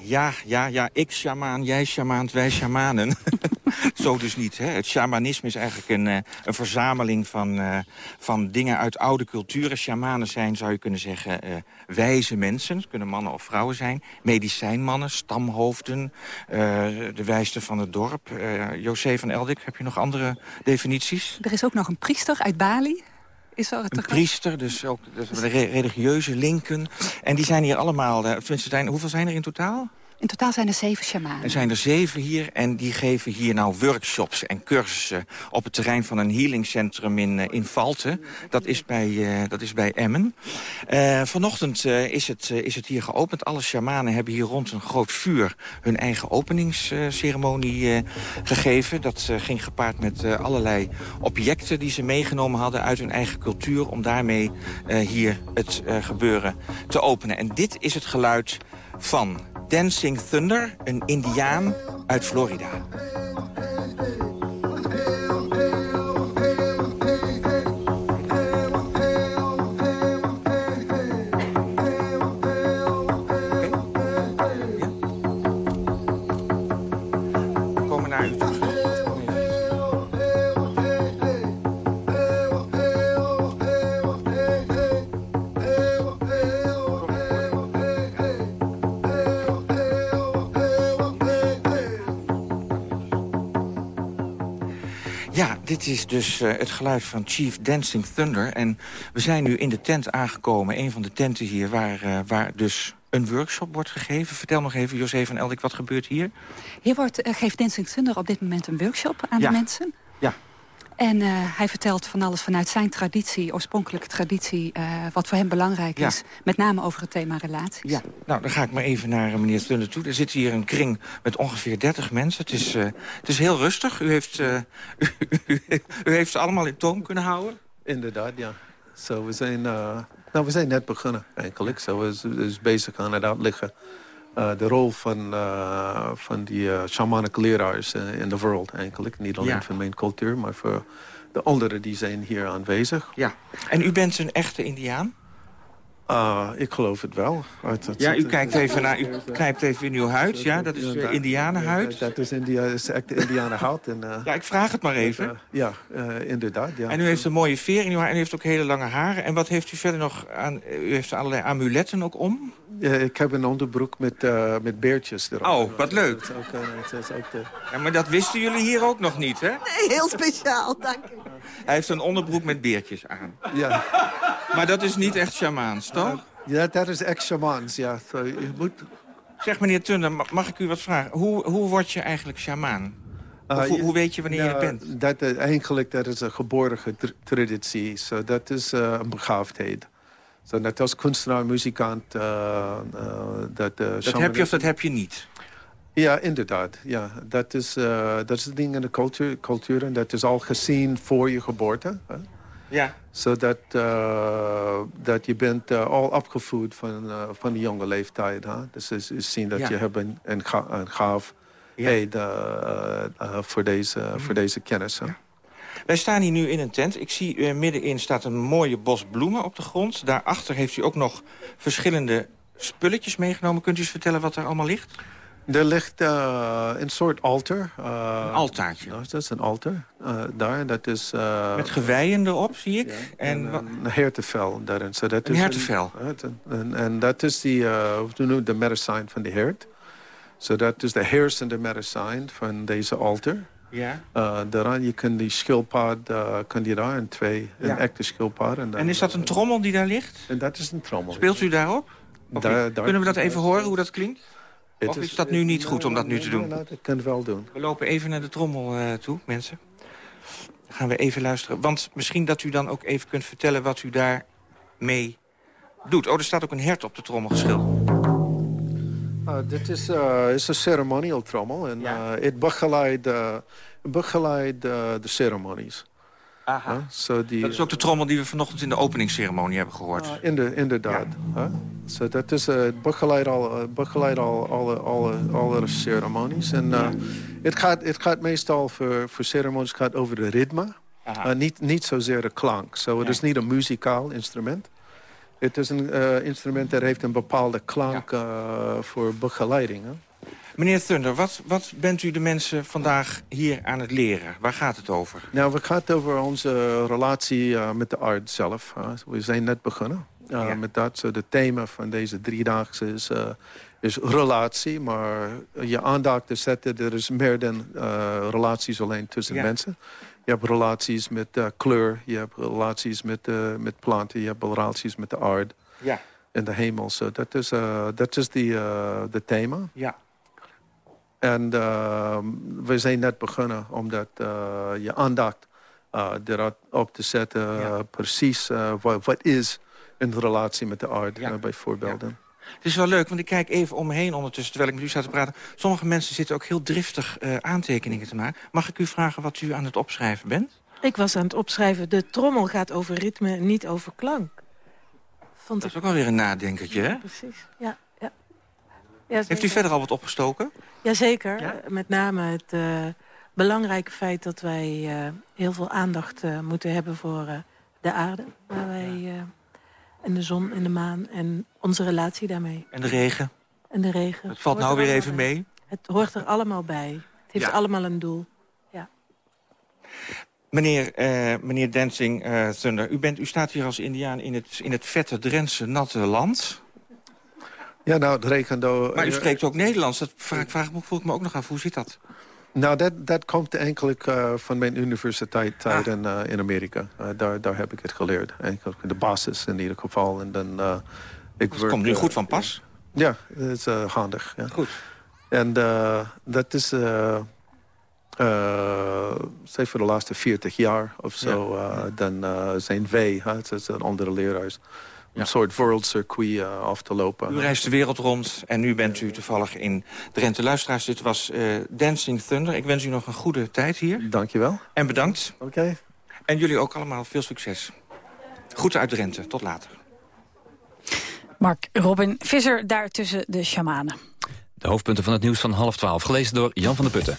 Ja, ja, ja, ik shamaan, jij shamaant, wij shamanen. Zo dus niet. Hè. Het shamanisme is eigenlijk een, eh, een verzameling van, eh, van dingen uit oude culturen. Shamanen zijn, zou je kunnen zeggen, eh, wijze mensen. Het kunnen mannen of vrouwen zijn. Medicijnmannen, stamhoofden, de wijste van het dorp. José van Eldik, heb je nog andere definities? Er is ook nog een priester uit Bali. is er een priester, dus ook dus de religieuze linken. En die zijn hier allemaal, tenminste, zijn, hoeveel zijn er in totaal? In totaal zijn er zeven shamanen. Er zijn er zeven hier en die geven hier nou workshops en cursussen... op het terrein van een healingcentrum in, eh, in Valten. Dat is bij, uh, dat is bij Emmen. Uh, vanochtend is, het, is het hier geopend. Alle shamanen hebben hier rond een groot vuur... hun eigen openingsceremonie gegeven. Dat ging gepaard met allerlei objecten die ze meegenomen hadden... uit hun eigen cultuur om daarmee hier het gebeuren te openen. En dit is het geluid van Dancing Thunder, een indiaan uit Florida. Dit is dus uh, het geluid van Chief Dancing Thunder. En we zijn nu in de tent aangekomen. Een van de tenten hier waar, uh, waar dus een workshop wordt gegeven. Vertel nog even, José van Eldik, wat gebeurt hier? Hier wordt, uh, geeft Dancing Thunder op dit moment een workshop aan ja. de mensen. En uh, hij vertelt van alles vanuit zijn traditie, oorspronkelijke traditie... Uh, wat voor hem belangrijk Ja. is, met name over het thema relaties. Ja, nou, dan ga ik maar even naar uh, meneer Thunder toe. Er zit hier een kring met ongeveer 30 mensen. Het is, uh, het is heel rustig. U heeft, uh, u, u, heeft ze allemaal in toom kunnen houden. Inderdaad, ja. Zo, we zijn, uh, nou, we zijn net begonnen eigenlijk. Zo, we zijn dus bezig aan het uitleggen. Uh, de rol van, uh, van die uh, shamanic leraars in de wereld eigenlijk. Niet alleen Ja. van mijn cultuur, maar voor de anderen die zijn hier aanwezig. Ja. En u bent een echte indiaan? Uh, ik geloof het wel. Uit het- Ja, u kijkt even naar, u knijpt even in uw huid. Ja, dat is uh, Ja, indianenhuid. Dat is, India, is echt indianenhout. En, uh, Ja, ik vraag het maar even. uh, ja, uh, inderdaad. Ja. En u heeft een mooie veer in uw haar en u heeft ook hele lange haren. En wat heeft u verder nog aan... U heeft allerlei amuletten ook om? Ja, ik heb een onderbroek met, uh, met beertjes erop. Oh, wat leuk. Dat is ook, uh, dat is ook de... Ja, maar dat wisten jullie hier ook nog niet, hè? Nee, heel speciaal, dank u. Hij heeft een onderbroek met beertjes aan. Ja. Maar dat is niet echt shamaans, toch? Ja, dat is echt shamans, ja. So, je moet... Zeg, meneer Tunder, ma- mag ik u wat vragen? Hoe, hoe word je eigenlijk shamaan? Of hoe, weet je wanneer je het bent? Dat, uh, eigenlijk dat is een geboren tra- traditie. So, dat is uh, een begaafdheid. So, net als kunstenaar, muzikant... Uh, dat, Dat heb je of dat heb je niet? Ja, inderdaad. Ja, dat, is, dat is het ding in de cultuur, cultuur. En dat is al gezien voor je geboorte. Hè? Ja. Zodat uh, dat je bent uh, al opgevoed van, uh, van de jonge leeftijd. Hè? Dus is, is zien dat Ja. je hebt een, een, ga, een gaaf Ja. hey, de, uh, uh, voor, deze, voor deze kennis. hè. Wij staan hier nu in een tent. Ik zie uh, middenin staat een mooie bos bloemen op de grond. Daarachter heeft u ook nog verschillende spulletjes meegenomen. Kunt u eens vertellen wat er allemaal ligt? Er ligt uh, een soort altaar. Uh, Een altaartje. Dat is een altaar uh, daar. Dat is, Met geweien erop, zie ik. en en een hertenvel daarin. So dat Een is en, en dat is noemen de medicijn van de hert. So dat is de heersende medicijn van deze altaar. ja. Uh, daaraan, je kunt die schildpad, uh, kun je daar in twee, een echte schildpad. En, dan, En is dat een trommel die daar ligt? En dat is een trommel. Speelt u daarop? Daar- daar- Kunnen we dat even horen, hoe dat klinkt? Het Of is dat nu niet goed om dat nu te doen? Nee, dat kan het wel doen. We lopen even naar de trommel uh, toe, mensen. Dan gaan we even luisteren. Want misschien dat u dan ook even kunt vertellen wat u daarmee doet. Oh, er staat ook een hert op de trommel geschilderd. Uh, dit is, uh, is een ceremonial trommel. En uh, het begeleidt uh, begeleid, de ceremonies. Aha. Huh? So die, Dat is ook de trommel die we vanochtend in de openingsceremonie hebben gehoord. Inder, inderdaad. Huh? So dat is, uh, het begeleidt al, uh, begeleidt al alle, alle, alle ceremonies. En uh, het, gaat, het gaat meestal voor, voor ceremonies gaat over de ritme. Niet, niet zozeer de klank. So het Ja. is niet een muzikaal instrument. Het is een instrument dat heeft een bepaalde klank voor begeleiding. Hè? Meneer Thunder, wat, wat bent u de mensen vandaag hier aan het leren? Waar gaat het over? Nou, het gaat over onze relatie uh, met de aarde zelf. Uh, we zijn net begonnen uh, Ja. met dat. De thema van deze driedaagse is, uh, is relatie. Maar je aandacht te zetten, er is meer dan relaties alleen tussen Ja. mensen. Je hebt relaties met kleur, je hebt relaties met, met planten... je hebt relaties met de aarde ja. en de hemel. So dat is, dat is de, de thema. Ja. En we zijn net begonnen omdat je aandacht erop te zetten... Ja. precies wat, wat is een relatie met de aarde, ja. bijvoorbeeld. Ja. Het is wel leuk, want ik kijk even om me heen ondertussen... terwijl ik met u sta te praten. Sommige mensen zitten ook heel driftig uh, aantekeningen te maken. Mag ik u vragen wat u aan het opschrijven bent? Ik was aan het opschrijven... de trommel gaat over ritme, niet over klank. Vond dat is ook alweer een nadenkertje, hè? Precies, ja. Heeft u verder al wat opgestoken? Jazeker. Ja? Met name het uh, belangrijke feit dat wij uh, heel veel aandacht moeten hebben... voor de aarde, waar wij en de zon en de maan en onze relatie daarmee. En de regen? En de regen. Het valt nou weer even mee? Het hoort er allemaal bij. Het heeft allemaal een doel. Ja. Meneer, uh, meneer Dancing uh, Thunder, u, bent, u staat hier als indiaan in het, in het vette Drentse natte land. Ja, nou, het. Maar u spreekt ook Nederlands. Dat vraag, vraag, voel ik me ook nog af. Hoe zit dat? Nou, dat, dat komt eigenlijk uh, van mijn universiteit tijd ah. in, uh, in Amerika. Uh, daar, daar heb ik het geleerd. Eigenlijk de basis in ieder geval. En dan, ik het komt nu goed van pas? ja, dat is handig. Ja. Goed. En dat is... zeg voor de laatste 40 jaar of zo, ja. dan zijn wij, het is een andere leraars een soort world circuit uh, af te lopen. U reist de wereld rond en nu bent u toevallig in Drenthe. Luisteraars, dit was uh, Dancing Thunder. Ik wens u nog een goede tijd hier. Dank je wel. En bedankt. Oké. En jullie ook allemaal veel succes. Goed uit Drenthe. Tot later. Mark Robin Visser daar tussen de shamanen. De hoofdpunten van het nieuws van half twaalf. Gelezen door Jan van der Putten.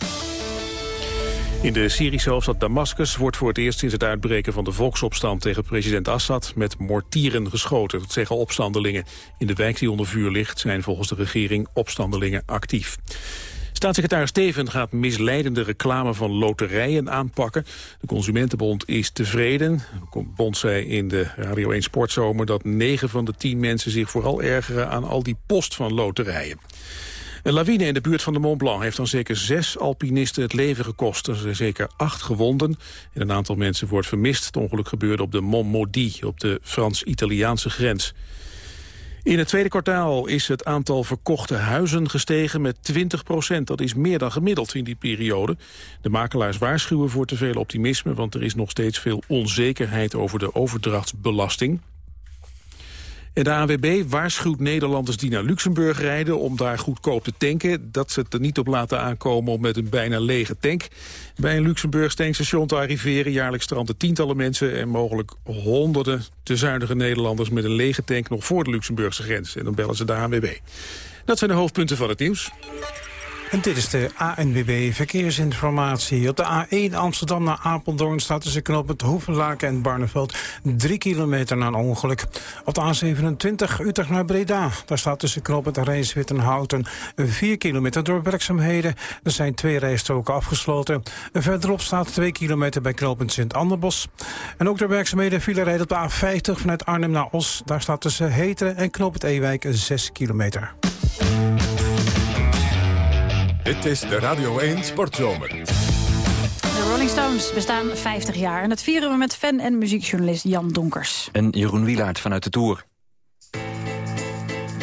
In de Syrische hoofdstad Damascus wordt voor het eerst sinds het uitbreken van de volksopstand tegen president Assad met mortieren geschoten. Dat zeggen opstandelingen. In de wijk die onder vuur ligt zijn volgens de regering opstandelingen actief. Staatssecretaris Steven gaat misleidende reclame van loterijen aanpakken. De Consumentenbond is tevreden. De bond zei in de Radio 1 Sportzomer dat 9 van de 10 mensen zich vooral ergeren aan al die post van loterijen. Een lawine in de buurt van de Mont Blanc heeft dan zeker zes alpinisten het leven gekost. Er zijn zeker acht gewonden en een aantal mensen wordt vermist. Het ongeluk gebeurde op de Mont Maudit, op de Frans-Italiaanse grens. In het tweede kwartaal is het aantal verkochte huizen gestegen met 20 procent. Dat is meer dan gemiddeld in die periode. De makelaars waarschuwen voor te veel optimisme... want er is nog steeds veel onzekerheid over de overdrachtsbelasting. De AWB waarschuwt Nederlanders die naar Luxemburg rijden... om daar goedkoop te tanken, dat ze het er niet op laten aankomen... om met een bijna lege tank bij een Luxemburgs tankstation te arriveren. Jaarlijks stranden tientallen mensen en mogelijk honderden te zuinige Nederlanders... met een lege tank nog voor de Luxemburgse grens. En dan bellen ze de ANWB. Dat zijn de hoofdpunten van het nieuws. En dit is de ANWB Verkeersinformatie. Op de A1 Amsterdam naar Apeldoorn staat tussen knooppunt Hoevenlaken en Barneveld 3 kilometer na een ongeluk. Op de A27 Utrecht naar Breda. Daar staat tussen knooppunt Rijnswit en Houten 4 kilometer door werkzaamheden. Er zijn twee rijstroken afgesloten. Verderop staat 2 kilometer bij knooppunt Sint-Anderbos. En ook door werkzaamheden file rijden op de A50 vanuit Arnhem naar Os. Daar staat tussen Heteren en knooppunt Ewijk 6 kilometer. Dit is de Radio 1 Sportzomer. De Rolling Stones bestaan 50 jaar. En dat vieren we met fan- en muziekjournalist Jan Donkers. En Jeroen Wielaert vanuit de Tour.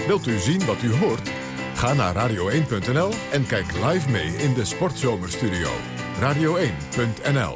Wilt u zien wat u hoort? Ga naar radio1.nl en kijk live mee in de Sportzomerstudio. Radio1.nl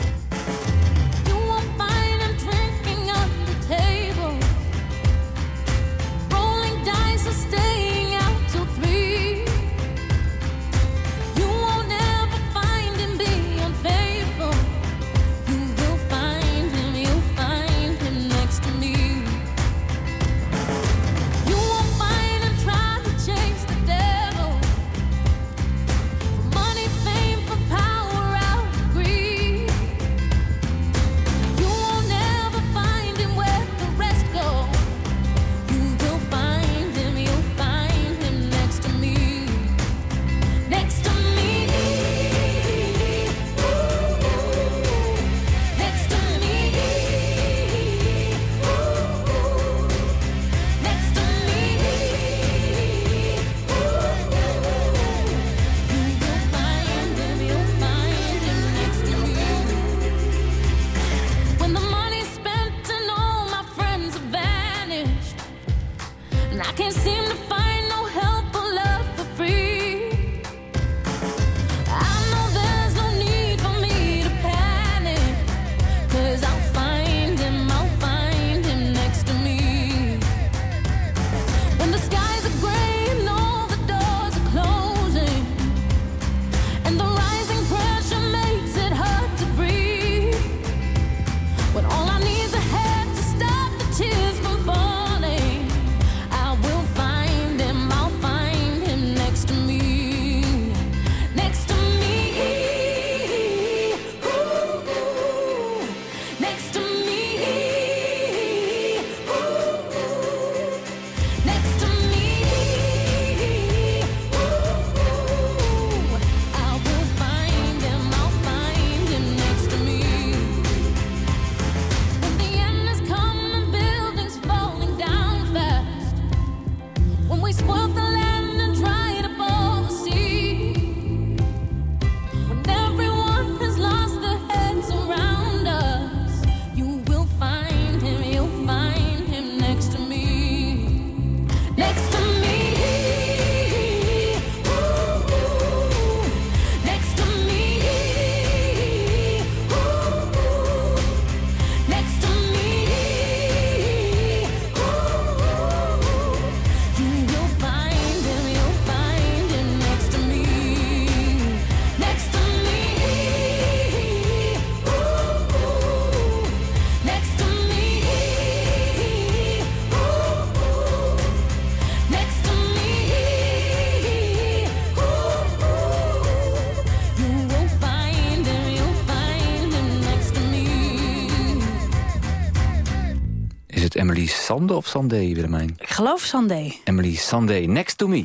Sande of Sandé, Willemijn? Ik geloof Sandé. Emily Sandé, next to me.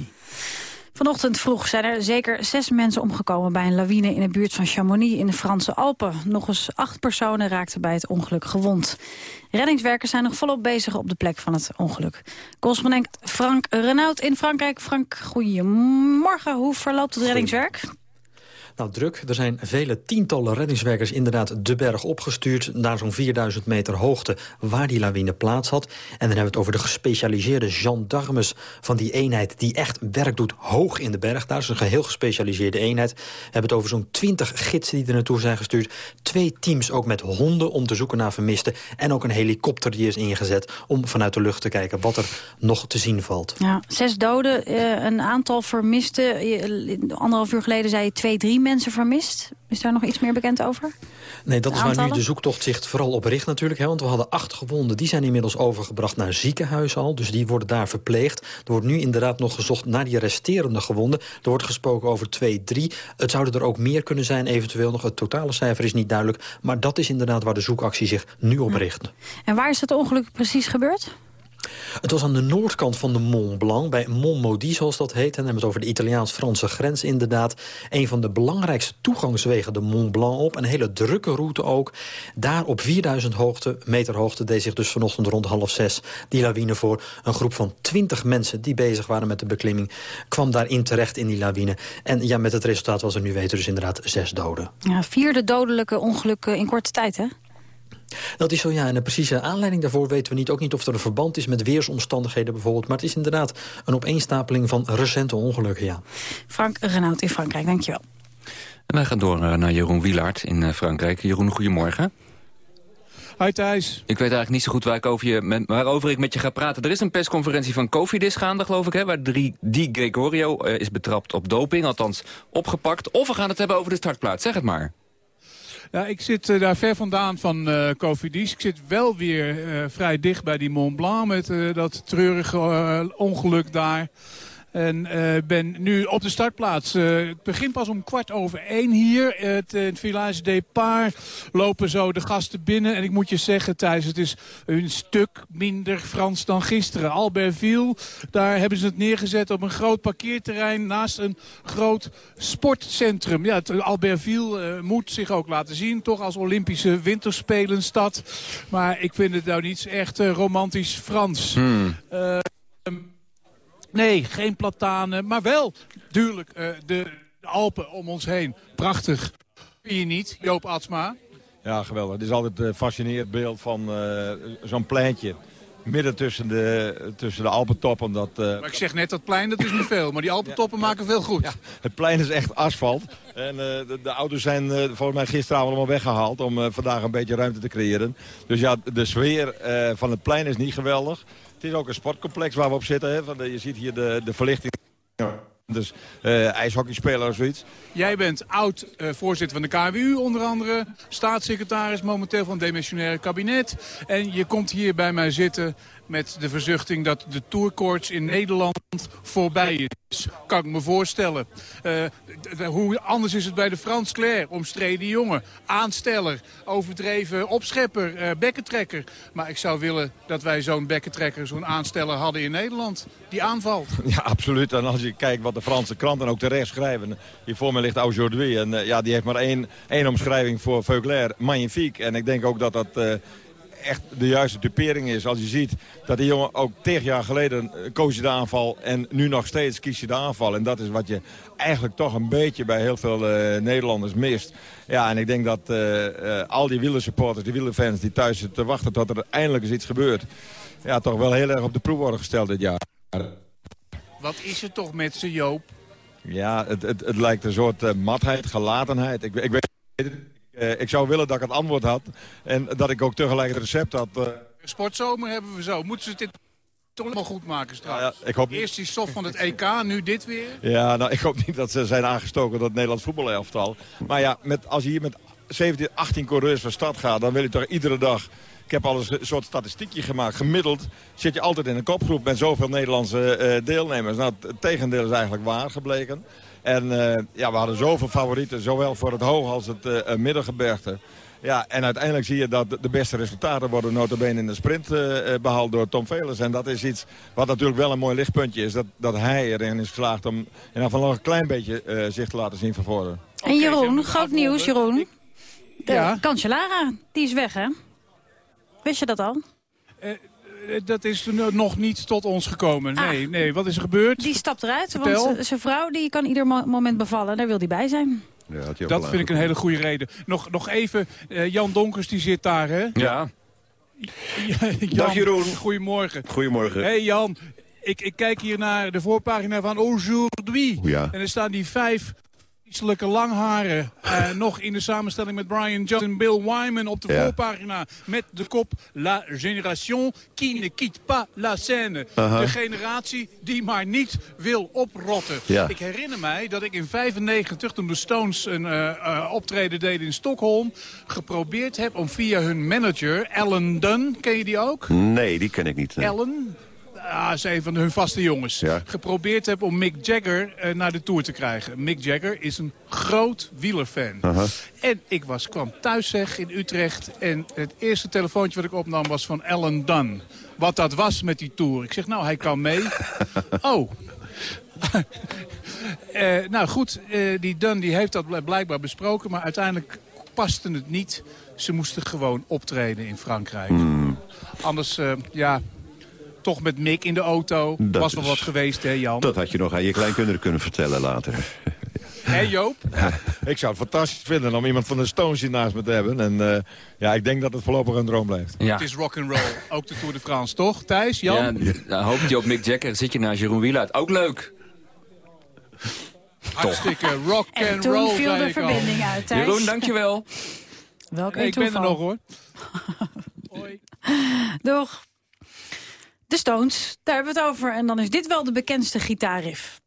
Vanochtend vroeg zijn er zeker zes mensen omgekomen bij een lawine in de buurt van Chamonix in de Franse Alpen. Nog eens acht personen raakten bij het ongeluk gewond. Reddingswerkers zijn nog volop bezig op de plek van het ongeluk. Correspondent Frank Renaud in Frankrijk. Frank, goedemorgen. Hoe verloopt het reddingswerk? Nou, druk. Er zijn vele tientallen reddingswerkers inderdaad de berg opgestuurd... naar zo'n 4000 meter hoogte waar die lawine plaats had. En dan hebben we het over de gespecialiseerde gendarmes van die eenheid... die echt werk doet hoog in de berg. Daar is een geheel gespecialiseerde eenheid. We hebben het over zo'n 20 gidsen die er naartoe zijn gestuurd. Twee teams ook met honden om te zoeken naar vermisten. En ook een helikopter die is ingezet om vanuit de lucht te kijken... wat er nog te zien valt. Ja, zes doden, eh, een aantal vermisten. Anderhalf uur geleden zei je twee, drie mensen vermist. Is daar nog iets meer bekend over? Nee, dat De is waar nu de zoektocht zich vooral op richt natuurlijk. Hè, want we hadden acht gewonden. Die zijn inmiddels overgebracht naar ziekenhuizen al. Dus die worden daar verpleegd. Er wordt nu inderdaad nog gezocht naar die resterende gewonden. Er wordt gesproken over twee, drie. Het zouden er ook meer kunnen zijn eventueel nog. Het totale cijfer is niet duidelijk. Maar dat is inderdaad waar de zoekactie zich nu op richt. En waar is het ongeluk precies gebeurd? Het was aan de noordkant van de Mont Blanc, bij Montmaudit zoals dat heet. En dan hebben we het over de Italiaans-Franse grens inderdaad. Een van de belangrijkste toegangswegen de Mont Blanc op. Een hele drukke route ook. Daar op 4000 hoogte, meter hoogte deed zich dus vanochtend rond half zes die lawine voor. Een groep van 20 mensen die bezig waren met de beklimming... kwam daarin terecht in die lawine. En ja, met het resultaat was er nu weten dus inderdaad zes doden. Ja, vierde dodelijke ongeluk eh, in korte tijd, hè? Dat is zo, ja. En de precieze aanleiding daarvoor weten we niet. Ook niet of er een verband is met weersomstandigheden bijvoorbeeld. Maar het is inderdaad een opeenstapeling van recente ongelukken, ja. Frank Renaud in Frankrijk, dankjewel. En wij gaan door eh, naar Jeroen Wielaert in eh, Frankrijk. Jeroen, goedemorgen. Hi Thijs. Ik weet eigenlijk niet zo goed waar ik over je, met, waarover ik met je ga praten. Er is een persconferentie van Cofidis gaande, geloof ik, hè, waar drie, Di Gregorio eh, is betrapt op doping, althans opgepakt. Of we gaan het hebben over de startplaats, zeg het maar. Ja, ik zit eh, daar ver vandaan van eh Cofidis. Ik zit wel weer eh, vrij dicht bij die Mont Blanc met dat treurige ongeluk daar. En eh, ben nu op de startplaats. Eh, het begint pas om kwart over één hier. Het, eh, het Village Départ lopen zo de gasten binnen. En ik moet je zeggen, Thijs, het is een stuk minder Frans dan gisteren. Albertville, daar hebben ze het neergezet op een groot parkeerterrein... naast een groot sportcentrum. Ja, het, Albertville moet zich ook laten zien, toch als Olympische winterspelenstad. Maar ik vind het nou niet echt romantisch Frans. Eh, Nee, geen platanen, maar wel, duurlijk, eh, de Alpen om ons heen. Prachtig. Vind je niet, Joop Atsma? Ja, geweldig. Het is altijd een fascinerend beeld van eh, zo'n pleintje. midden tussen de, tussen de Alpentoppen. Dat, uh... Maar ik zeg net dat plein, dat is niet veel. Maar die Alpentoppen maken veel goed. Ja, het plein is echt asfalt. En uh, de, de, auto's zijn uh, volgens mij gisteravond allemaal weggehaald om vandaag een beetje ruimte te creëren. Dus ja, de sfeer van het plein is niet geweldig. Het is ook een sportcomplex waar we op zitten. Hè. Van de, je ziet hier de, de verlichting. Dus uh, ijshockeyspeler of zoiets. Jij bent oud uh, voorzitter van de KWU onder andere. Staatssecretaris momenteel van het demissionaire kabinet. En je komt hier bij mij zitten met de verzuchting dat de tourkoorts in Nederland voorbij is. Kan ik me voorstellen. Uh, hoe anders is het bij de Frans Clair? Omstreden jongen, aansteller, overdreven opschepper, uh, bekkentrekker. Maar ik zou willen dat wij zo'n bekkentrekker, zo'n aansteller hadden in Nederland. Die aanvalt. Ja, absoluut. En als je kijkt wat de Franse kranten ook terecht schrijven. Hier voor me ligt Aujourd'hui. En uh, ja, die heeft maar één, één omschrijving voor Veuclair. Magnifique. En ik denk ook dat dat echt de juiste dupering is. Als je ziet dat die jongen ook tegen jaar geleden koos je de aanval... en nu nog steeds kies je de aanval. En dat is wat je eigenlijk toch een beetje bij heel veel uh, Nederlanders mist. Ja, en ik denk dat uh, uh, al die wielersupporters, die wielerfans... die thuis zitten te wachten tot er eindelijk eens iets gebeurt... ja, toch wel heel erg op de proef worden gesteld dit jaar. Wat is er toch met ze, Joop? Ja, het, het, het lijkt een soort matheid, gelatenheid. Ik, ik weet ik zou willen dat ik het antwoord had. En dat ik ook tegelijk het recept had. Uh... Sportzomer hebben we zo. Moeten ze dit toch nog goed maken straks? Ja, ik hoop Eerst die stof van het EK, nu dit weer? Ja, nou, ik hoop niet dat ze zijn aangestoken door het Nederlands voetbalelftal. Maar ja, met, als je hier met 17, 18 coureurs van stad gaat... dan wil je toch iedere dag... Ik heb al een soort statistiekje gemaakt. Gemiddeld zit je altijd in een kopgroep met zoveel Nederlandse uh, deelnemers. Nou, het tegendeel is eigenlijk waar gebleken. En uh, ja, we hadden zoveel favorieten, zowel voor het hoog als het uh, middengebergte. Ja, en uiteindelijk zie je dat de beste resultaten worden notabene in de sprint uh, behaald door Tom Velers. En dat is iets wat natuurlijk wel een mooi lichtpuntje is. Dat, dat hij erin is geslaagd om in ieder nog een klein beetje uh, zich te laten zien vervoren. En Jeroen, groot nieuws Jeroen. De ja? Cancellara, die is weg hè? Wist je dat al? Eh, dat is nog niet tot ons gekomen. Nee, ah. nee. Wat is er gebeurd? Die stapt eruit, want zijn vrouw die kan ieder moment bevallen. Daar wil hij bij zijn. Ja, dat vind ik een hele goede reden. Nog, nog even, uh, Jan Donkers die zit daar, hè? Ja. Jan, Dag Jeroen. Goedemorgen. Goedemorgen. hey Jan, ik, ik kijk hier naar de voorpagina van Aujourd'hui. Ja. En er staan die vijf vreselijke langharen. Uh, nog in de samenstelling met Brian Jones en Bill Wyman op de ja. voorpagina. Met de kop La Génération qui ne quitte pas la scène. Uh -huh. De generatie die maar niet wil oprotten. Ja. Ik herinner mij dat ik in 95, toen de Stones een uh, uh, optreden deden in Stockholm... geprobeerd heb om via hun manager, Alan Dunn, ken je die ook? Nee, die ken ik niet. Nee. Alan, ah, is een van hun vaste jongens. Ja. Geprobeerd heb om Mick Jagger uh, naar de Tour te krijgen. Mick Jagger is een groot wielerfan. Uh -huh. En ik was, kwam thuis zeg in Utrecht. En het eerste telefoontje wat ik opnam was van Alan Dunn. Wat dat was met die Tour. Ik zeg, nou, hij kan mee. oh. uh, nou goed, uh, die Dunn die heeft dat blijkbaar besproken. Maar uiteindelijk paste het niet. Ze moesten gewoon optreden in Frankrijk. Mm. Anders, uh, ja, toch met Mick in de auto. Dat was wel is, wat geweest, hè Jan? Dat had je nog aan je kleinkinderen kunnen vertellen later. Hé Joop? Ja, ik zou het fantastisch vinden om iemand van de Stones hier naast me te hebben. En uh, ja, ik denk dat het voorlopig een droom blijft. Ja. Het is rock and roll. Ook de Tour de France, toch? Thijs, Jan? Ja, dan hoop je op Mick Jagger. Zit je naar Jeroen Wieluid. Ook leuk. Hartstikke rock and en toen roll. viel de verbinding uit, Thijs. Jeroen, dankjewel. Welk nee, ik ben er nog, hoor. Hoi. Doeg. De Stones, daar hebben we het over. En dan is dit wel de bekendste gitaarriff.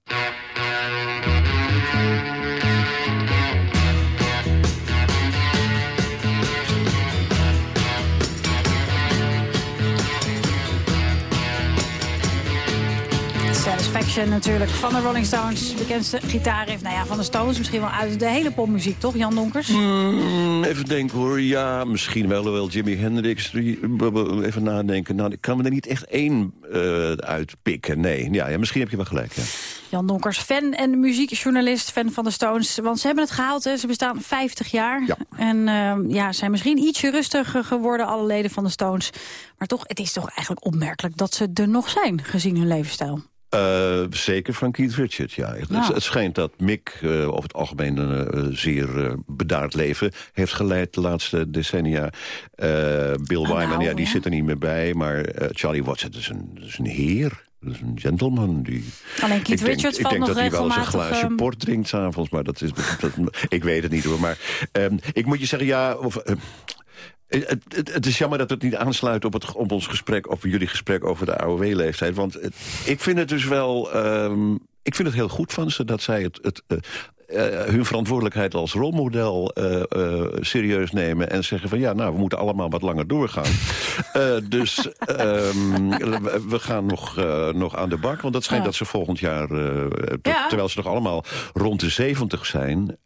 Satisfaction natuurlijk van de Rolling Stones. Bekendste gitaarriff. Nou ja, van de Stones misschien wel uit de hele popmuziek, toch Jan Donkers? Mm, even denken hoor. Ja, misschien wel wel Jimi Hendrix. Even nadenken. Nou, ik kan me er niet echt één uh, uitpikken. Nee, ja, ja, misschien heb je wel gelijk. Ja. Jan Donkers, fan en muziekjournalist, fan van de Stones. Want ze hebben het gehaald, hè. ze bestaan 50 jaar. Ja. En uh, ja, zijn misschien ietsje rustiger geworden, alle leden van de Stones. Maar toch, het is toch eigenlijk opmerkelijk dat ze er nog zijn, gezien hun levensstijl. Uh, zeker van Keith Richards, ja. Het, Nou. het schijnt dat Mick uh, over het algemeen een uh, zeer bedaard leven heeft geleid de laatste decennia. Bill Oh, Wyman, nou, ja, die zit er niet meer bij. Maar Charlie Watts, dat is een, is een heer. Dat is een gentleman. Die... Alleen Keith ik denk, Richards ik valt denk dat hij wel eens een glaasje ehm, port drinkt s'avonds. Maar dat is... Dat, ik weet het niet hoor. Maar um, ik moet je zeggen, ja... Of, het, het, is jammer dat het niet aansluit op, het, op ons gesprek, op jullie gesprek over de AOW-leeftijd. Want het, ik vind het dus wel. Um, ik vind het heel goed van ze dat zij het, het, uh, uh, hun verantwoordelijkheid als rolmodel uh, serieus nemen... en zeggen van ja, nou, we moeten allemaal wat langer doorgaan. dus um, we gaan nog, nog aan de bak, want dat schijnt Ja. dat ze volgend jaar... Ja. terwijl ze nog allemaal rond de 70 zijn...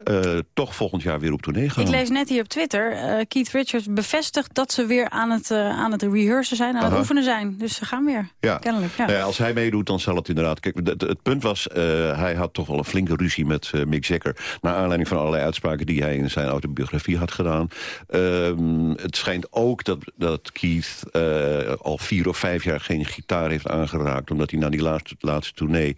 toch volgend jaar weer op tournee gaan. Ik lees net hier op Twitter, eh, Keith Richards bevestigt dat ze weer aan het, eh, aan het rehearsen zijn, aan het oefenen zijn. Dus ze gaan weer, Ja. kennelijk. Ja. Nou ja, als hij meedoet, dan zal het inderdaad... Kijk, het, het punt was, hij had toch wel een flinke ruzie met Mick Jagger... naar aanleiding van allerlei uitspraken die hij in zijn autobiografie had gedaan. Um, het schijnt ook dat, dat Keith uh, al vier of vijf jaar geen gitaar heeft aangeraakt... omdat hij na die laatste, laatste tournee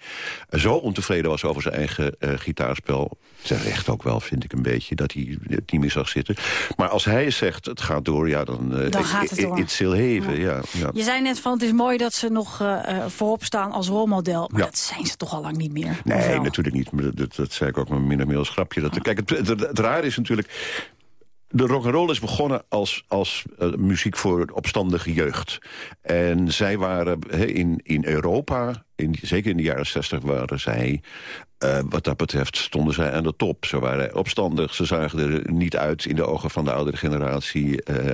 zo ontevreden was over zijn eigen gitaarspel. Terecht ook wel, vind ik een beetje, dat hij het niet meer zag zitten. Maar als hij zegt, het gaat door, ja, dan... Dan gaat het door. It's still heven, ja. ja. Je zei net van, het is mooi dat ze nog uh, voorop staan als rolmodel. Maar Ja. dat zijn ze toch al lang niet meer? Nee, natuurlijk niet. Maar dat, dat, zei ik ook maar min of meer als grapje. Dat, Kijk, het, het, het raar is natuurlijk... De rock'n'roll is begonnen als, als uh, muziek voor opstandige jeugd. En zij waren he, in, in Europa, in, zeker in de jaren zestig, waren zij... Uh, wat dat betreft stonden zij aan de top. Ze waren opstandig, ze zagen er niet uit in de ogen van de oudere generatie. Uh,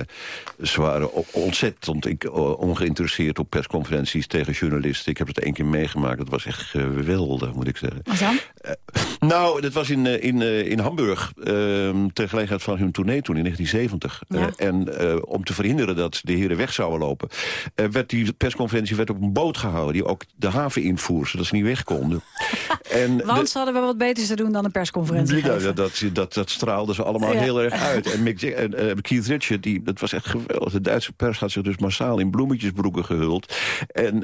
ze waren ontzettend ongeïnteresseerd op persconferenties tegen journalisten. Ik heb het één keer meegemaakt, dat was echt geweldig, moet ik zeggen. Wat dan? Uh, nou, dat was in, in, in Hamburg, ehm, ter gelegenheid van hun tournee toen in 1970. Ja. en om te verhinderen dat de heren weg zouden lopen... werd die persconferentie werd op een boot gehouden... die ook de haven invoer, zodat ze niet weg konden. en Want ze hadden wel wat beters te doen dan een persconferentie ja, dat, dat, dat, dat straalde ze allemaal Ja. heel erg uit. En, Mick, en uh, Keith Richards, die, dat was echt geweldig. De Duitse pers had zich dus massaal in bloemetjesbroeken gehuld. En uh,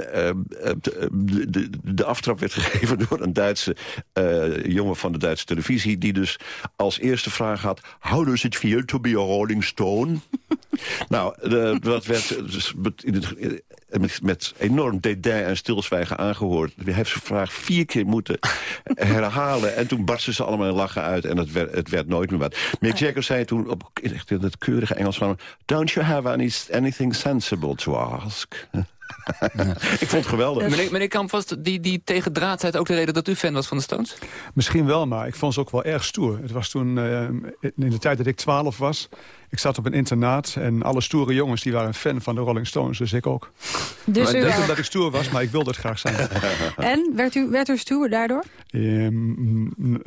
de, de, de aftrap werd gegeven door een Duitse uh, jongen van de Duitse televisie... die dus als eerste vraag had... How does it feel to be a Rolling Stone? nou, de, dat werd dus in het, met, met enorm dédain en stilzwijgen aangehoord. Hij heeft zijn vraag vier keer moeten herhalen. En toen barstten ze allemaal in lachen uit. En het werd, het werd nooit meer wat. Mick Jagger zei toen op echt in het keurige Engels van... Don't you have any, anything sensible to ask? Ik vond het geweldig. Meneer, meneer Kamp, was die, die tegendraadheid ook de reden dat u fan was van de Stones? Misschien wel, maar ik vond ze ook wel erg stoer. Het was toen, uh, in de tijd dat ik 12 was... ik zat op een internaat en alle stoere jongens... die waren fan van de Rolling Stones, dus ik ook. Dus u Niet wel. omdat ik stoer was, maar ik wilde het graag zijn. En, werd u, werd u stoer daardoor? Um,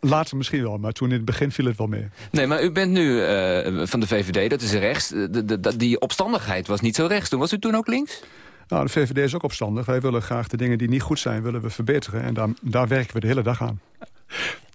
later misschien wel, maar toen in het begin viel het wel mee. Nee, maar u bent nu uh, van de VVD, dat is rechts. De, de, de, die opstandigheid was niet zo rechts toen. Was u toen ook links? Nou, de VVD is ook opstandig. Wij willen graag de dingen die niet goed zijn, willen we verbeteren. En daar, daar werken we de hele dag aan.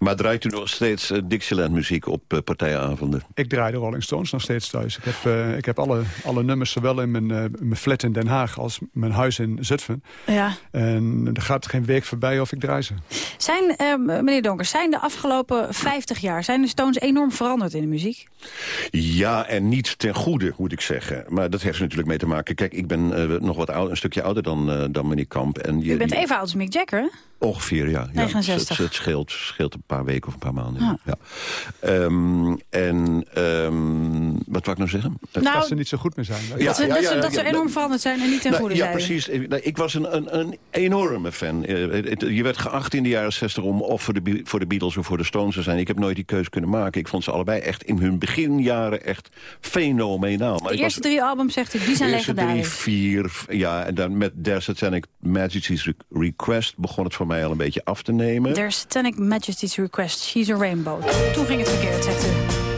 Maar draait u nog steeds uh, Dixieland muziek op uh, partijavonden? Ik draai de Rolling Stones nog steeds thuis. Ik heb, uh, ik heb alle, alle nummers zowel in mijn, mijn flat in Den Haag als mijn huis in Zutphen. Ja. En er gaat geen week voorbij of ik draai ze. Zijn, meneer Donkers, zijn de afgelopen 50 jaar... zijn de Stones enorm veranderd in de muziek? Ja, en niet ten goede, moet ik zeggen. Maar dat heeft er natuurlijk mee te maken. Kijk, ik ben nog wat ouder, een stukje ouder dan, dan meneer Kamp. En je, U bent even oud als Mick Jagger, hè? Ongeveer, ja. 69. Ja, het, het scheelt, scheelt een paar weken of een paar maanden. Ja. ja. Um, en um, wat wou ik nou zeggen? Dat nou, ze niet zo goed meer zijn. Ja, dat ze, ja, ja, dat ze enorm veranderd zijn en niet ten nou, goede Ja, zijn. precies. Ik was een, een, een enorme fan. Je werd geacht in de jaren 60 om of voor de, voor de Beatles of voor de Stones te zijn. Ik heb nooit die keuze kunnen maken. Ik vond ze allebei echt in hun beginjaren echt fenomenaal. Maar de eerste was, drie albums, zegt u, die zijn legendarisch. De eerste drie, vier, ja. En dan met Their Satanic Majesty's Request begon het voor mij al een beetje af te nemen. Their Satanic Majesty's Request, She's a Rainbow. Toen ging het verkeerd, zegt u.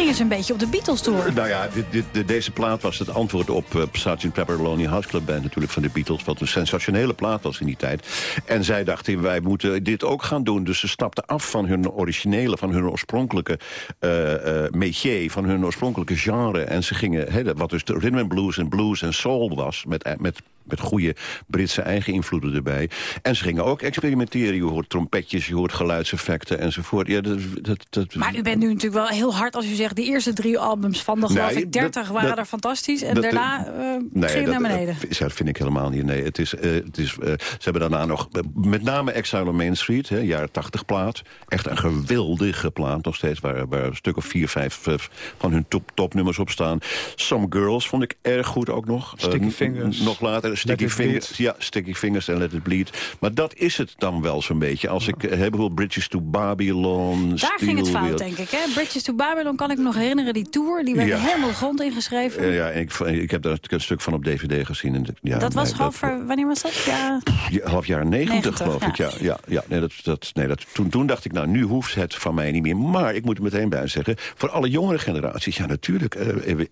gingen ze een beetje op de Beatles-tour. Nou ja, dit, dit, de- deze plaat was het antwoord op uh, Sgt. Pepper Lonely House Club Band natuurlijk van de Beatles. Wat een sensationele plaat was in die tijd. En zij dachten, wij moeten dit ook gaan doen. Dus ze stapten af van hun originele, van hun oorspronkelijke uh, uh, métier, van hun oorspronkelijke genre. En ze gingen, wat dus de rhythm and blues en blues en soul was, met, met met goede Britse eigen invloeden erbij. En ze gingen ook experimenteren. Je hoort trompetjes, je hoort geluidseffecten enzovoort. Ja, dat, dat, dat... Maar u bent nu natuurlijk wel heel hard als u zegt... de eerste drie albums van de geloof Nee, ik 30 dat- waren dat- er fantastisch. En dat- daarna uh, Nee, ging het naar beneden. Dat, dat vind ik helemaal niet. Nee, het is, eh, het is, eh, ze hebben daarna nog, eh, met name Exile on Main Street, hè, jaren 80 plaat. Echt een geweldige plaat nog steeds, waar, waar een stuk of vier, vijf eh, van hun top, topnummers op staan. Some Girls vond ik erg goed ook nog. Sticky Eh, Fingers. Nog later, Sticky It Fingers. Ja, Sticky Fingers en Let It Bleed. Maar dat is het dan wel zo'n beetje. Als ik eh, heb bijvoorbeeld Bridges to Babylon, Daar ging het fout, Wheel. denk ik. Hè? Bridges to Babylon kan ik me nog herinneren. Die tour, die werd Ja. helemaal de grond ingeschreven. Eh, ja, ik, ik heb daar een stuk van op DVD gezien. En, ja, dat was nee, half, eh, wanneer was dat? Ja, Ja, half jaren 90, 90, geloof ja. ik. Ja, ja, ja nee, dat, dat, nee, dat, toen, toen dacht ik, nou, nu hoeft het van mij niet meer. Maar ik moet er meteen bij zeggen, voor alle jongere generaties... ja, natuurlijk... eh, eh,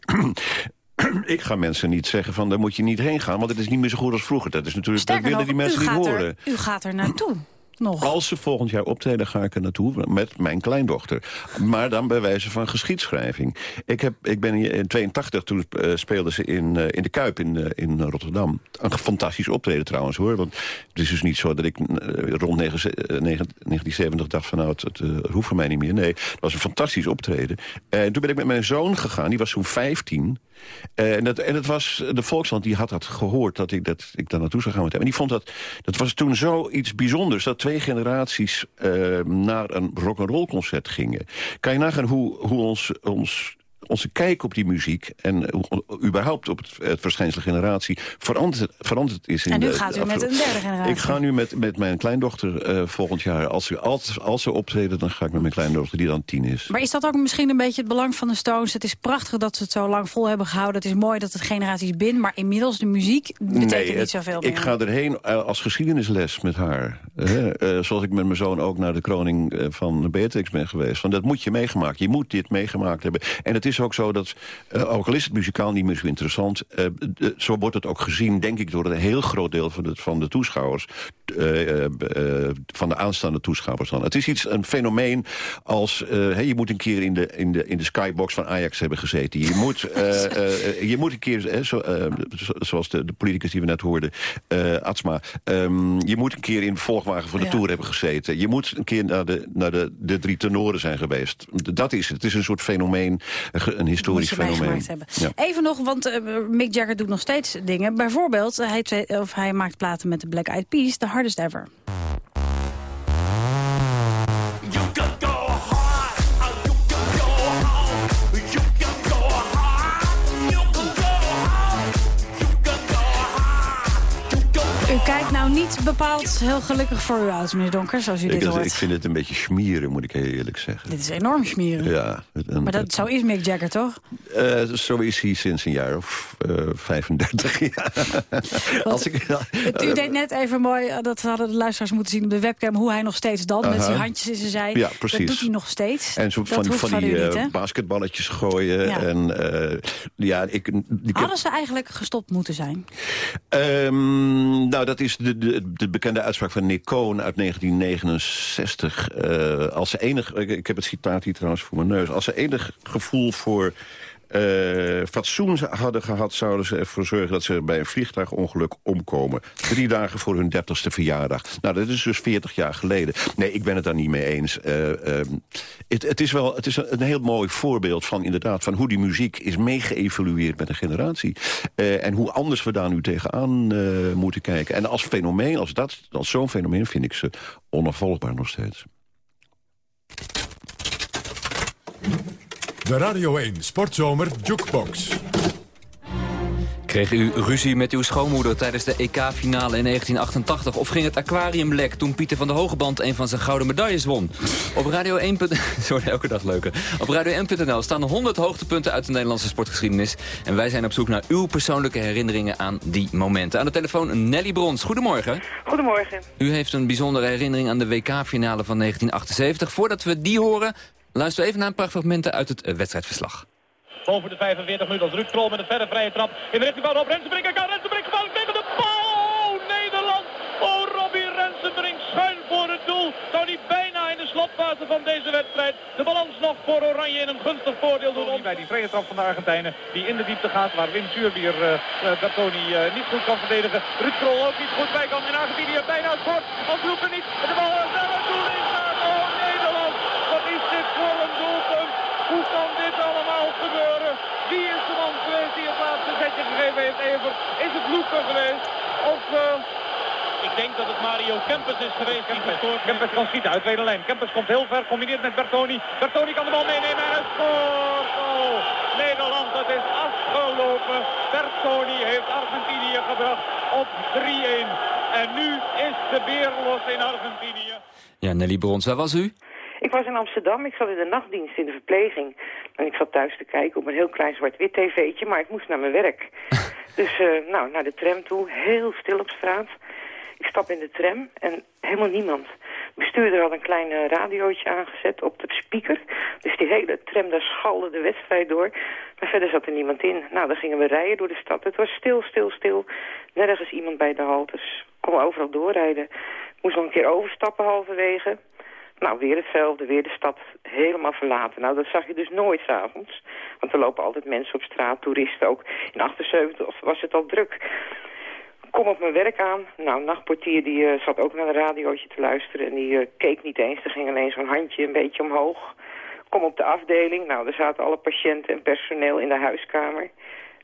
ik ga mensen niet zeggen van, daar moet je niet heen gaan... want het is niet meer zo goed als vroeger. Dat is natuurlijk, dat Sterker willen nog, die mensen u niet gaat, horen. er, u gaat er naartoe. Nog. Als ze volgend jaar optreden, ga ik er naartoe met mijn kleindochter. Maar dan bij wijze van geschiedschrijving. Ik, heb, ik ben in 82, toen uh, speelden ze in, uh, in de Kuip in, uh, in Rotterdam. Een fantastisch optreden trouwens hoor. Want het is dus niet zo dat ik rond 9, 1970 dacht van nou, het, het, het hoeft voor mij niet meer. Nee, het was een fantastisch optreden. En toen ben ik met mijn zoon gegaan, die was zo'n 15... en, het, en het was, de Volksland die had dat gehoord dat ik, dat ik daar naartoe zou gaan met hem. En die vond dat, dat was toen zoiets bijzonders... dat twee generaties uh, naar een rock'n'roll concert gingen. Kan je nagaan hoe, hoe ons, ons onze kijk op die muziek en uh, überhaupt op het, het verschijnsel generatie veranderd, veranderd is. In en nu de, gaat u met een derde generatie. Ik ga nu met, met mijn kleindochter uh, volgend jaar, als ze, als, als ze optreden, dan ga ik met mijn kleindochter die dan tien is. Maar is dat ook misschien een beetje het belang van de Stones? Het is prachtig dat ze het zo lang vol hebben gehouden. Het is mooi dat het generaties bindt, maar inmiddels de muziek betekent nee, niet zoveel meer. Ik ga erheen uh, als geschiedenisles met haar. zoals ik met mijn zoon ook naar de kroning van Beatrix ben geweest. Want dat moet je meegemaakt. Je moet dit meegemaakt hebben. En het is ook zo dat, uh, ook al is het muzikaal niet meer zo interessant... Uh, uh, zo wordt het ook gezien, denk ik, door een heel groot deel van de, van de toeschouwers... van de aanstaande toeschouwers dan. Het is iets, een fenomeen als... Hey, je moet een keer in de, in, de, in de skybox van Ajax hebben gezeten. Je moet, je moet een keer, zo, zoals de, de politicus die we net hoorden, Atsma... Um, je moet een keer in de volgwagen van de ja. Tour hebben gezeten. Je moet een keer naar de, naar de, de drie tenoren zijn geweest. Dat is het. Het is een soort fenomeen, een historisch fenomeen. Ja. Even nog, want uh, Mick Jagger doet nog steeds dingen. Bijvoorbeeld, hij, of hij maakt platen met de Black Eyed Peas, The Hardest Ever. Nou niet bepaald heel gelukkig voor u uit, meneer Donker, zoals u dit ik, hoort. Ik vind het een beetje schmieren, moet ik heel eerlijk zeggen. Dit is enorm schmieren. Ja. En, maar dat, zo is Mick Jagger, toch? Uh, zo is hij sinds een jaar of uh, 35 jaar. Als ik, u deed net even mooi, dat hadden de luisteraars moeten zien op de webcam... hoe hij nog steeds dan, -huh. met zijn handjes in zijn zij. Ja, precies. Dat doet hij nog steeds. En zo van, van, van die niet, basketballetjes gooien. Ja. En, ja, ik, ik Hadden heb... ze eigenlijk gestopt moeten zijn? Um, nou, dat is de, de, de, bekende uitspraak van Nick Cohn uit 1969. Uh, als ze enig, ik heb het citaat hier trouwens voor mijn neus. Als ze enig gevoel voor uh, fatsoen hadden gehad... zouden ze ervoor zorgen dat ze bij een vliegtuigongeluk omkomen. Drie dagen voor hun dertigste verjaardag. Nou, dat is dus 40 jaar geleden. Nee, ik ben het daar niet mee eens. Uh, um, het, is wel het is een, heel mooi voorbeeld van, inderdaad, van hoe die muziek is meegeëvalueerd met een generatie. Uh, en hoe anders we daar nu tegenaan moeten kijken. En als fenomeen, als, dat, als zo'n fenomeen, vind ik ze onafvolgbaar nog steeds. De Radio 1 Sportzomer Jukebox. Kreeg u ruzie met uw schoonmoeder tijdens de EK-finale in 1988? Of ging het aquarium lek toen Pieter van der Hogeband een van zijn gouden medailles won? Op Radio 1. Zo wordt elke dag leuker. Op Radio 1.nl staan 100 hoogtepunten uit de Nederlandse sportgeschiedenis. En wij zijn op zoek naar uw persoonlijke herinneringen aan die momenten. Aan de telefoon Nelly Brons. Goedemorgen. Goedemorgen. U heeft een bijzondere herinnering aan de WK-finale van 1978. Voordat we die horen, Luisteren we even naar een paar fragmenten uit het eh, wedstrijdverslag. Boven de 45 minuten als Ruud Krol met een verre vrije trap. In de richting van Rob Rensenbrink. Kan Rensenbrink gevallen tegen de bal. Oh, Nederland. Oh, Robbie Rensenbrink schuin voor het doel. Zou niet bijna in de slotfase van deze wedstrijd de balans nog voor Oranje in een gunstig voordeel doen. Bij die vrije trap van de Argentijnen die in de diepte gaat. Waar Wim weer uh, Bertoni uh, niet goed kan verdedigen. Ruud Krol ook niet goed bij kan. In Argentinië bijna scoort. Als Roepen niet. De bal naar het doel in gaat. Oh, Nederland. Wat is dit voor een doelpunt? Hoe kan dit allemaal gebeuren? Wie is de man geweest die het gegeven heeft, Evert? Is het Loepen geweest? Of... Uh, ik denk dat het Mario Kempers is geweest die Kempers kan schieten uit tweede lijn. Kempers komt heel ver, combineert met Bertoni. Bertoni kan de bal meenemen en hij scoort. Oh, Nederland, het is afgelopen. Bertoni heeft Argentinië gebracht op 3-1. En nu is de beer los in Argentinië. Ja, Nelly Brons, waar was u? Ik was in Amsterdam, ik zat in de nachtdienst in de verpleging. En ik zat thuis te kijken op een heel klein zwart-wit tv'tje, maar ik moest naar mijn werk. dus uh, nou, naar de tram toe, heel stil op straat. Ik stap in de tram en helemaal niemand. De bestuurder had een klein uh, radiootje aangezet op de speaker. Dus die hele tram, daar schalde de wedstrijd door. Maar verder zat er niemand in. Nou, dan gingen we rijden door de stad. Het was stil, stil, stil. Nergens iemand bij de haltes. Kon overal doorrijden. Moest nog een keer overstappen halverwege. Nou, weer hetzelfde, weer de stad helemaal verlaten. Nou, dat zag je dus nooit s'avonds. Want er lopen altijd mensen op straat, toeristen ook. In 78 was het al druk kom op mijn werk aan. Nou, nachtportier die uh, zat ook naar een radiootje te luisteren. En die uh, keek niet eens. Er ging alleen zo'n handje een beetje omhoog. Kom op de afdeling. Nou, er zaten alle patiënten en personeel in de huiskamer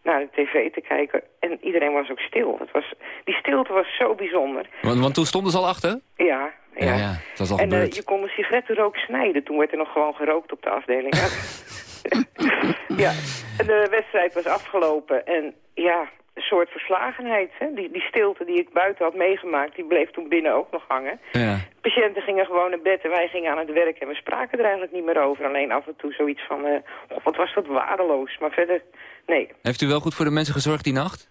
naar de tv te kijken. En iedereen was ook stil. Het was, die stilte was zo bijzonder. Want, want toen stonden ze al achter? Ja, ja. ja, ja dat was al en uh, je kon de sigarettenrook snijden. Toen werd er nog gewoon gerookt op de afdeling. ja, en de wedstrijd was afgelopen. En ja, soort verslagenheid. Hè? Die, die stilte die ik buiten had meegemaakt, die bleef toen binnen ook nog hangen. Ja. Patiënten gingen gewoon naar bed en wij gingen aan het werk en we spraken er eigenlijk niet meer over. Alleen af en toe zoiets van, uh, oh, wat was dat waardeloos. Maar verder, nee. Heeft u wel goed voor de mensen gezorgd die nacht?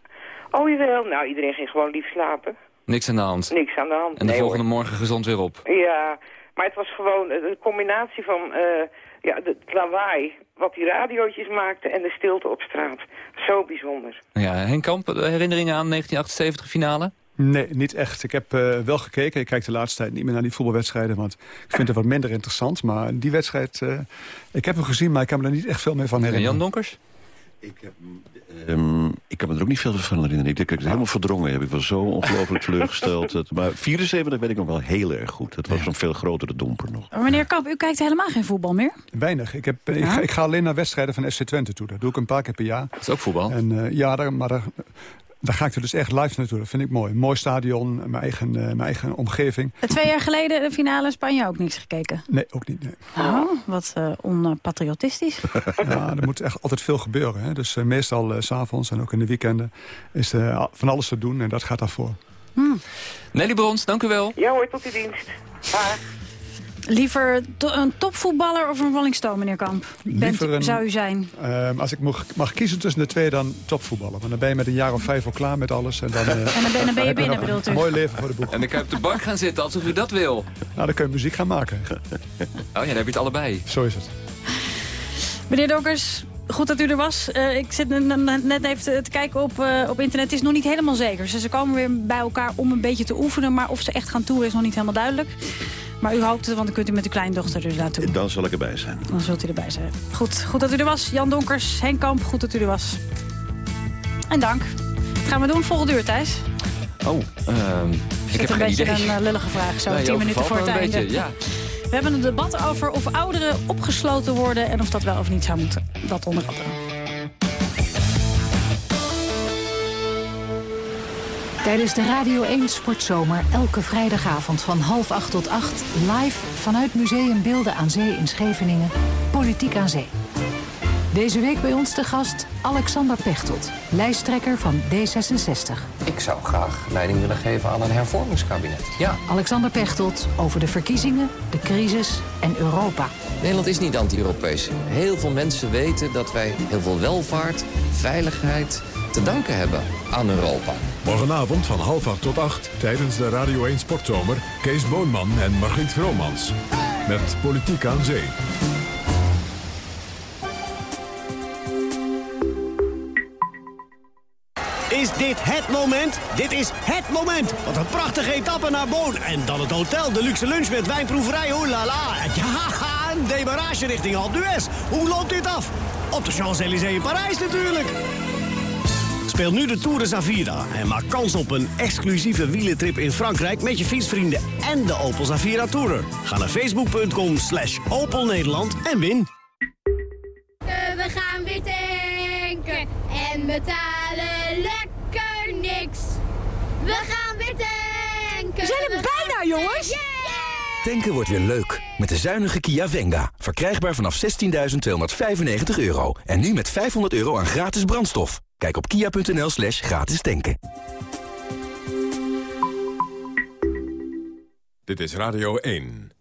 Oh jawel, nou iedereen ging gewoon lief slapen. Niks aan de hand? Niks aan de hand, En de volgende morgen gezond weer op? Ja, maar het was gewoon de combinatie van... Uh, ja, het lawaai wat die radiootjes maakten en de stilte op straat. Zo bijzonder. Ja, Henk Kamp, herinneringen aan 1978 finale? Nee, niet echt. Ik heb uh, wel gekeken. Ik kijk de laatste tijd niet meer naar die voetbalwedstrijden... want ik vind het wat minder interessant. Maar die wedstrijd, uh, ik heb hem gezien... maar ik kan me er niet echt veel meer van herinneren. En Jan Donkers? Ik heb, um, ik heb me er ook niet veel van herinneren. Ik denk dat ik het helemaal verdrongen heb. Ik was zo ongelooflijk teleurgesteld. maar 74 weet ik nog wel heel erg goed. Het was ja. een veel grotere domper nog. Maar meneer Kamp, u kijkt helemaal geen voetbal meer? Weinig. Ik, heb, ik, ga, ik, ga, alleen naar wedstrijden van FC Twente toe. Dat doe ik een paar keer per jaar. Dat is ook voetbal? En, uh, ja, daar, maar daar, daar ga ik er dus echt live naartoe. Dat vind ik mooi. Mooi stadion, mijn eigen, uh, mijn eigen omgeving. Twee jaar geleden de finale Spanje ook niks gekeken? Nee, ook niet. Nee. Oh, wat uh, onpatriotistisch. ja, er moet echt altijd veel gebeuren. Hè. Dus uh, meestal s s'avonds en ook in de weekenden is van alles te doen. En dat gaat daarvoor. Hmm. Nelly Brons, dank u wel. Ja hoor, tot uw dienst. Dag. Liever to een topvoetballer of een Rolling Stone, meneer Kamp? Bent, een, zou u zijn? Uh, als ik mag, mag, kiezen tussen de twee, dan topvoetballer. Want dan ben je met een jaar of vijf al klaar met alles. En dan, uh, en dan ben, dan ben je binnen, bedoelt u? Een mooi leven voor de boeg. En dan kan je op de bank gaan zitten, alsof u dat wil. Nou, dan kun je muziek gaan maken. Oh ja, dan heb je het allebei. Zo is het. Meneer Dokkers, Goed dat u er was. Uh, ik zit net even te kijken op, uh, op internet. Het is nog niet helemaal zeker. Dus ze komen weer bij elkaar om een beetje te oefenen. Maar of ze echt gaan toeren is nog niet helemaal duidelijk. Maar u hoopt het, want dan kunt u met uw kleindochter er naartoe. Dan zal ik erbij zijn. Dan zult u erbij zijn. Goed, goed dat u er was. Jan Donkers, Henk Kamp, goed dat u er was. En dank. Wat gaan we doen volgende uur, Thijs? Oh, uh, ik heb een geen beetje idee. een uh, lullige vraag, zo nee, tien minuten voor het einde. Beetje, ja. We hebben een debat over of ouderen opgesloten worden... en of dat wel of niet zou moeten. Dat onder andere. Tijdens de Radio 1 Sportzomer elke vrijdagavond van half acht tot acht... live vanuit Museum Beelden aan Zee in Scheveningen, Politiek aan Zee. Deze week bij ons de gast Alexander Pechtold, lijsttrekker van D66. Ik zou graag leiding willen geven aan een hervormingskabinet, ja. Alexander Pechtold over de verkiezingen, de crisis en Europa. Nederland is niet anti-Europees. Heel veel mensen weten dat wij heel veel welvaart, veiligheid te danken hebben aan Europa. Morgenavond van half acht tot acht tijdens de Radio 1 Sportzomer... Kees Boonman en Margriet Vromans. Met Politiek aan Zee. Is dit het moment? Dit is het moment. Wat een prachtige etappe naar Boon. En dan het hotel, de luxe lunch met wijnproeverij. Oh la la. Ja, een demarage richting Alpe d'Huez. Hoe loopt dit af? Op de Champs-Élysées in Parijs natuurlijk. Speel nu de Tour de Zavira en maak kans op een exclusieve wielentrip in Frankrijk... met je fietsvrienden en de Opel Zavira Tourer. Ga naar facebook.com slash Opel Nederland en win. We gaan weer tanken en betalen lekker niks. We gaan weer tanken. We zijn er bijna, jongens. Tanken wordt weer leuk. Met de zuinige Kia Venga. Verkrijgbaar vanaf 16.295 euro. En nu met 500 euro aan gratis brandstof. Kijk op kia.nl slash gratis tanken. Dit is Radio 1.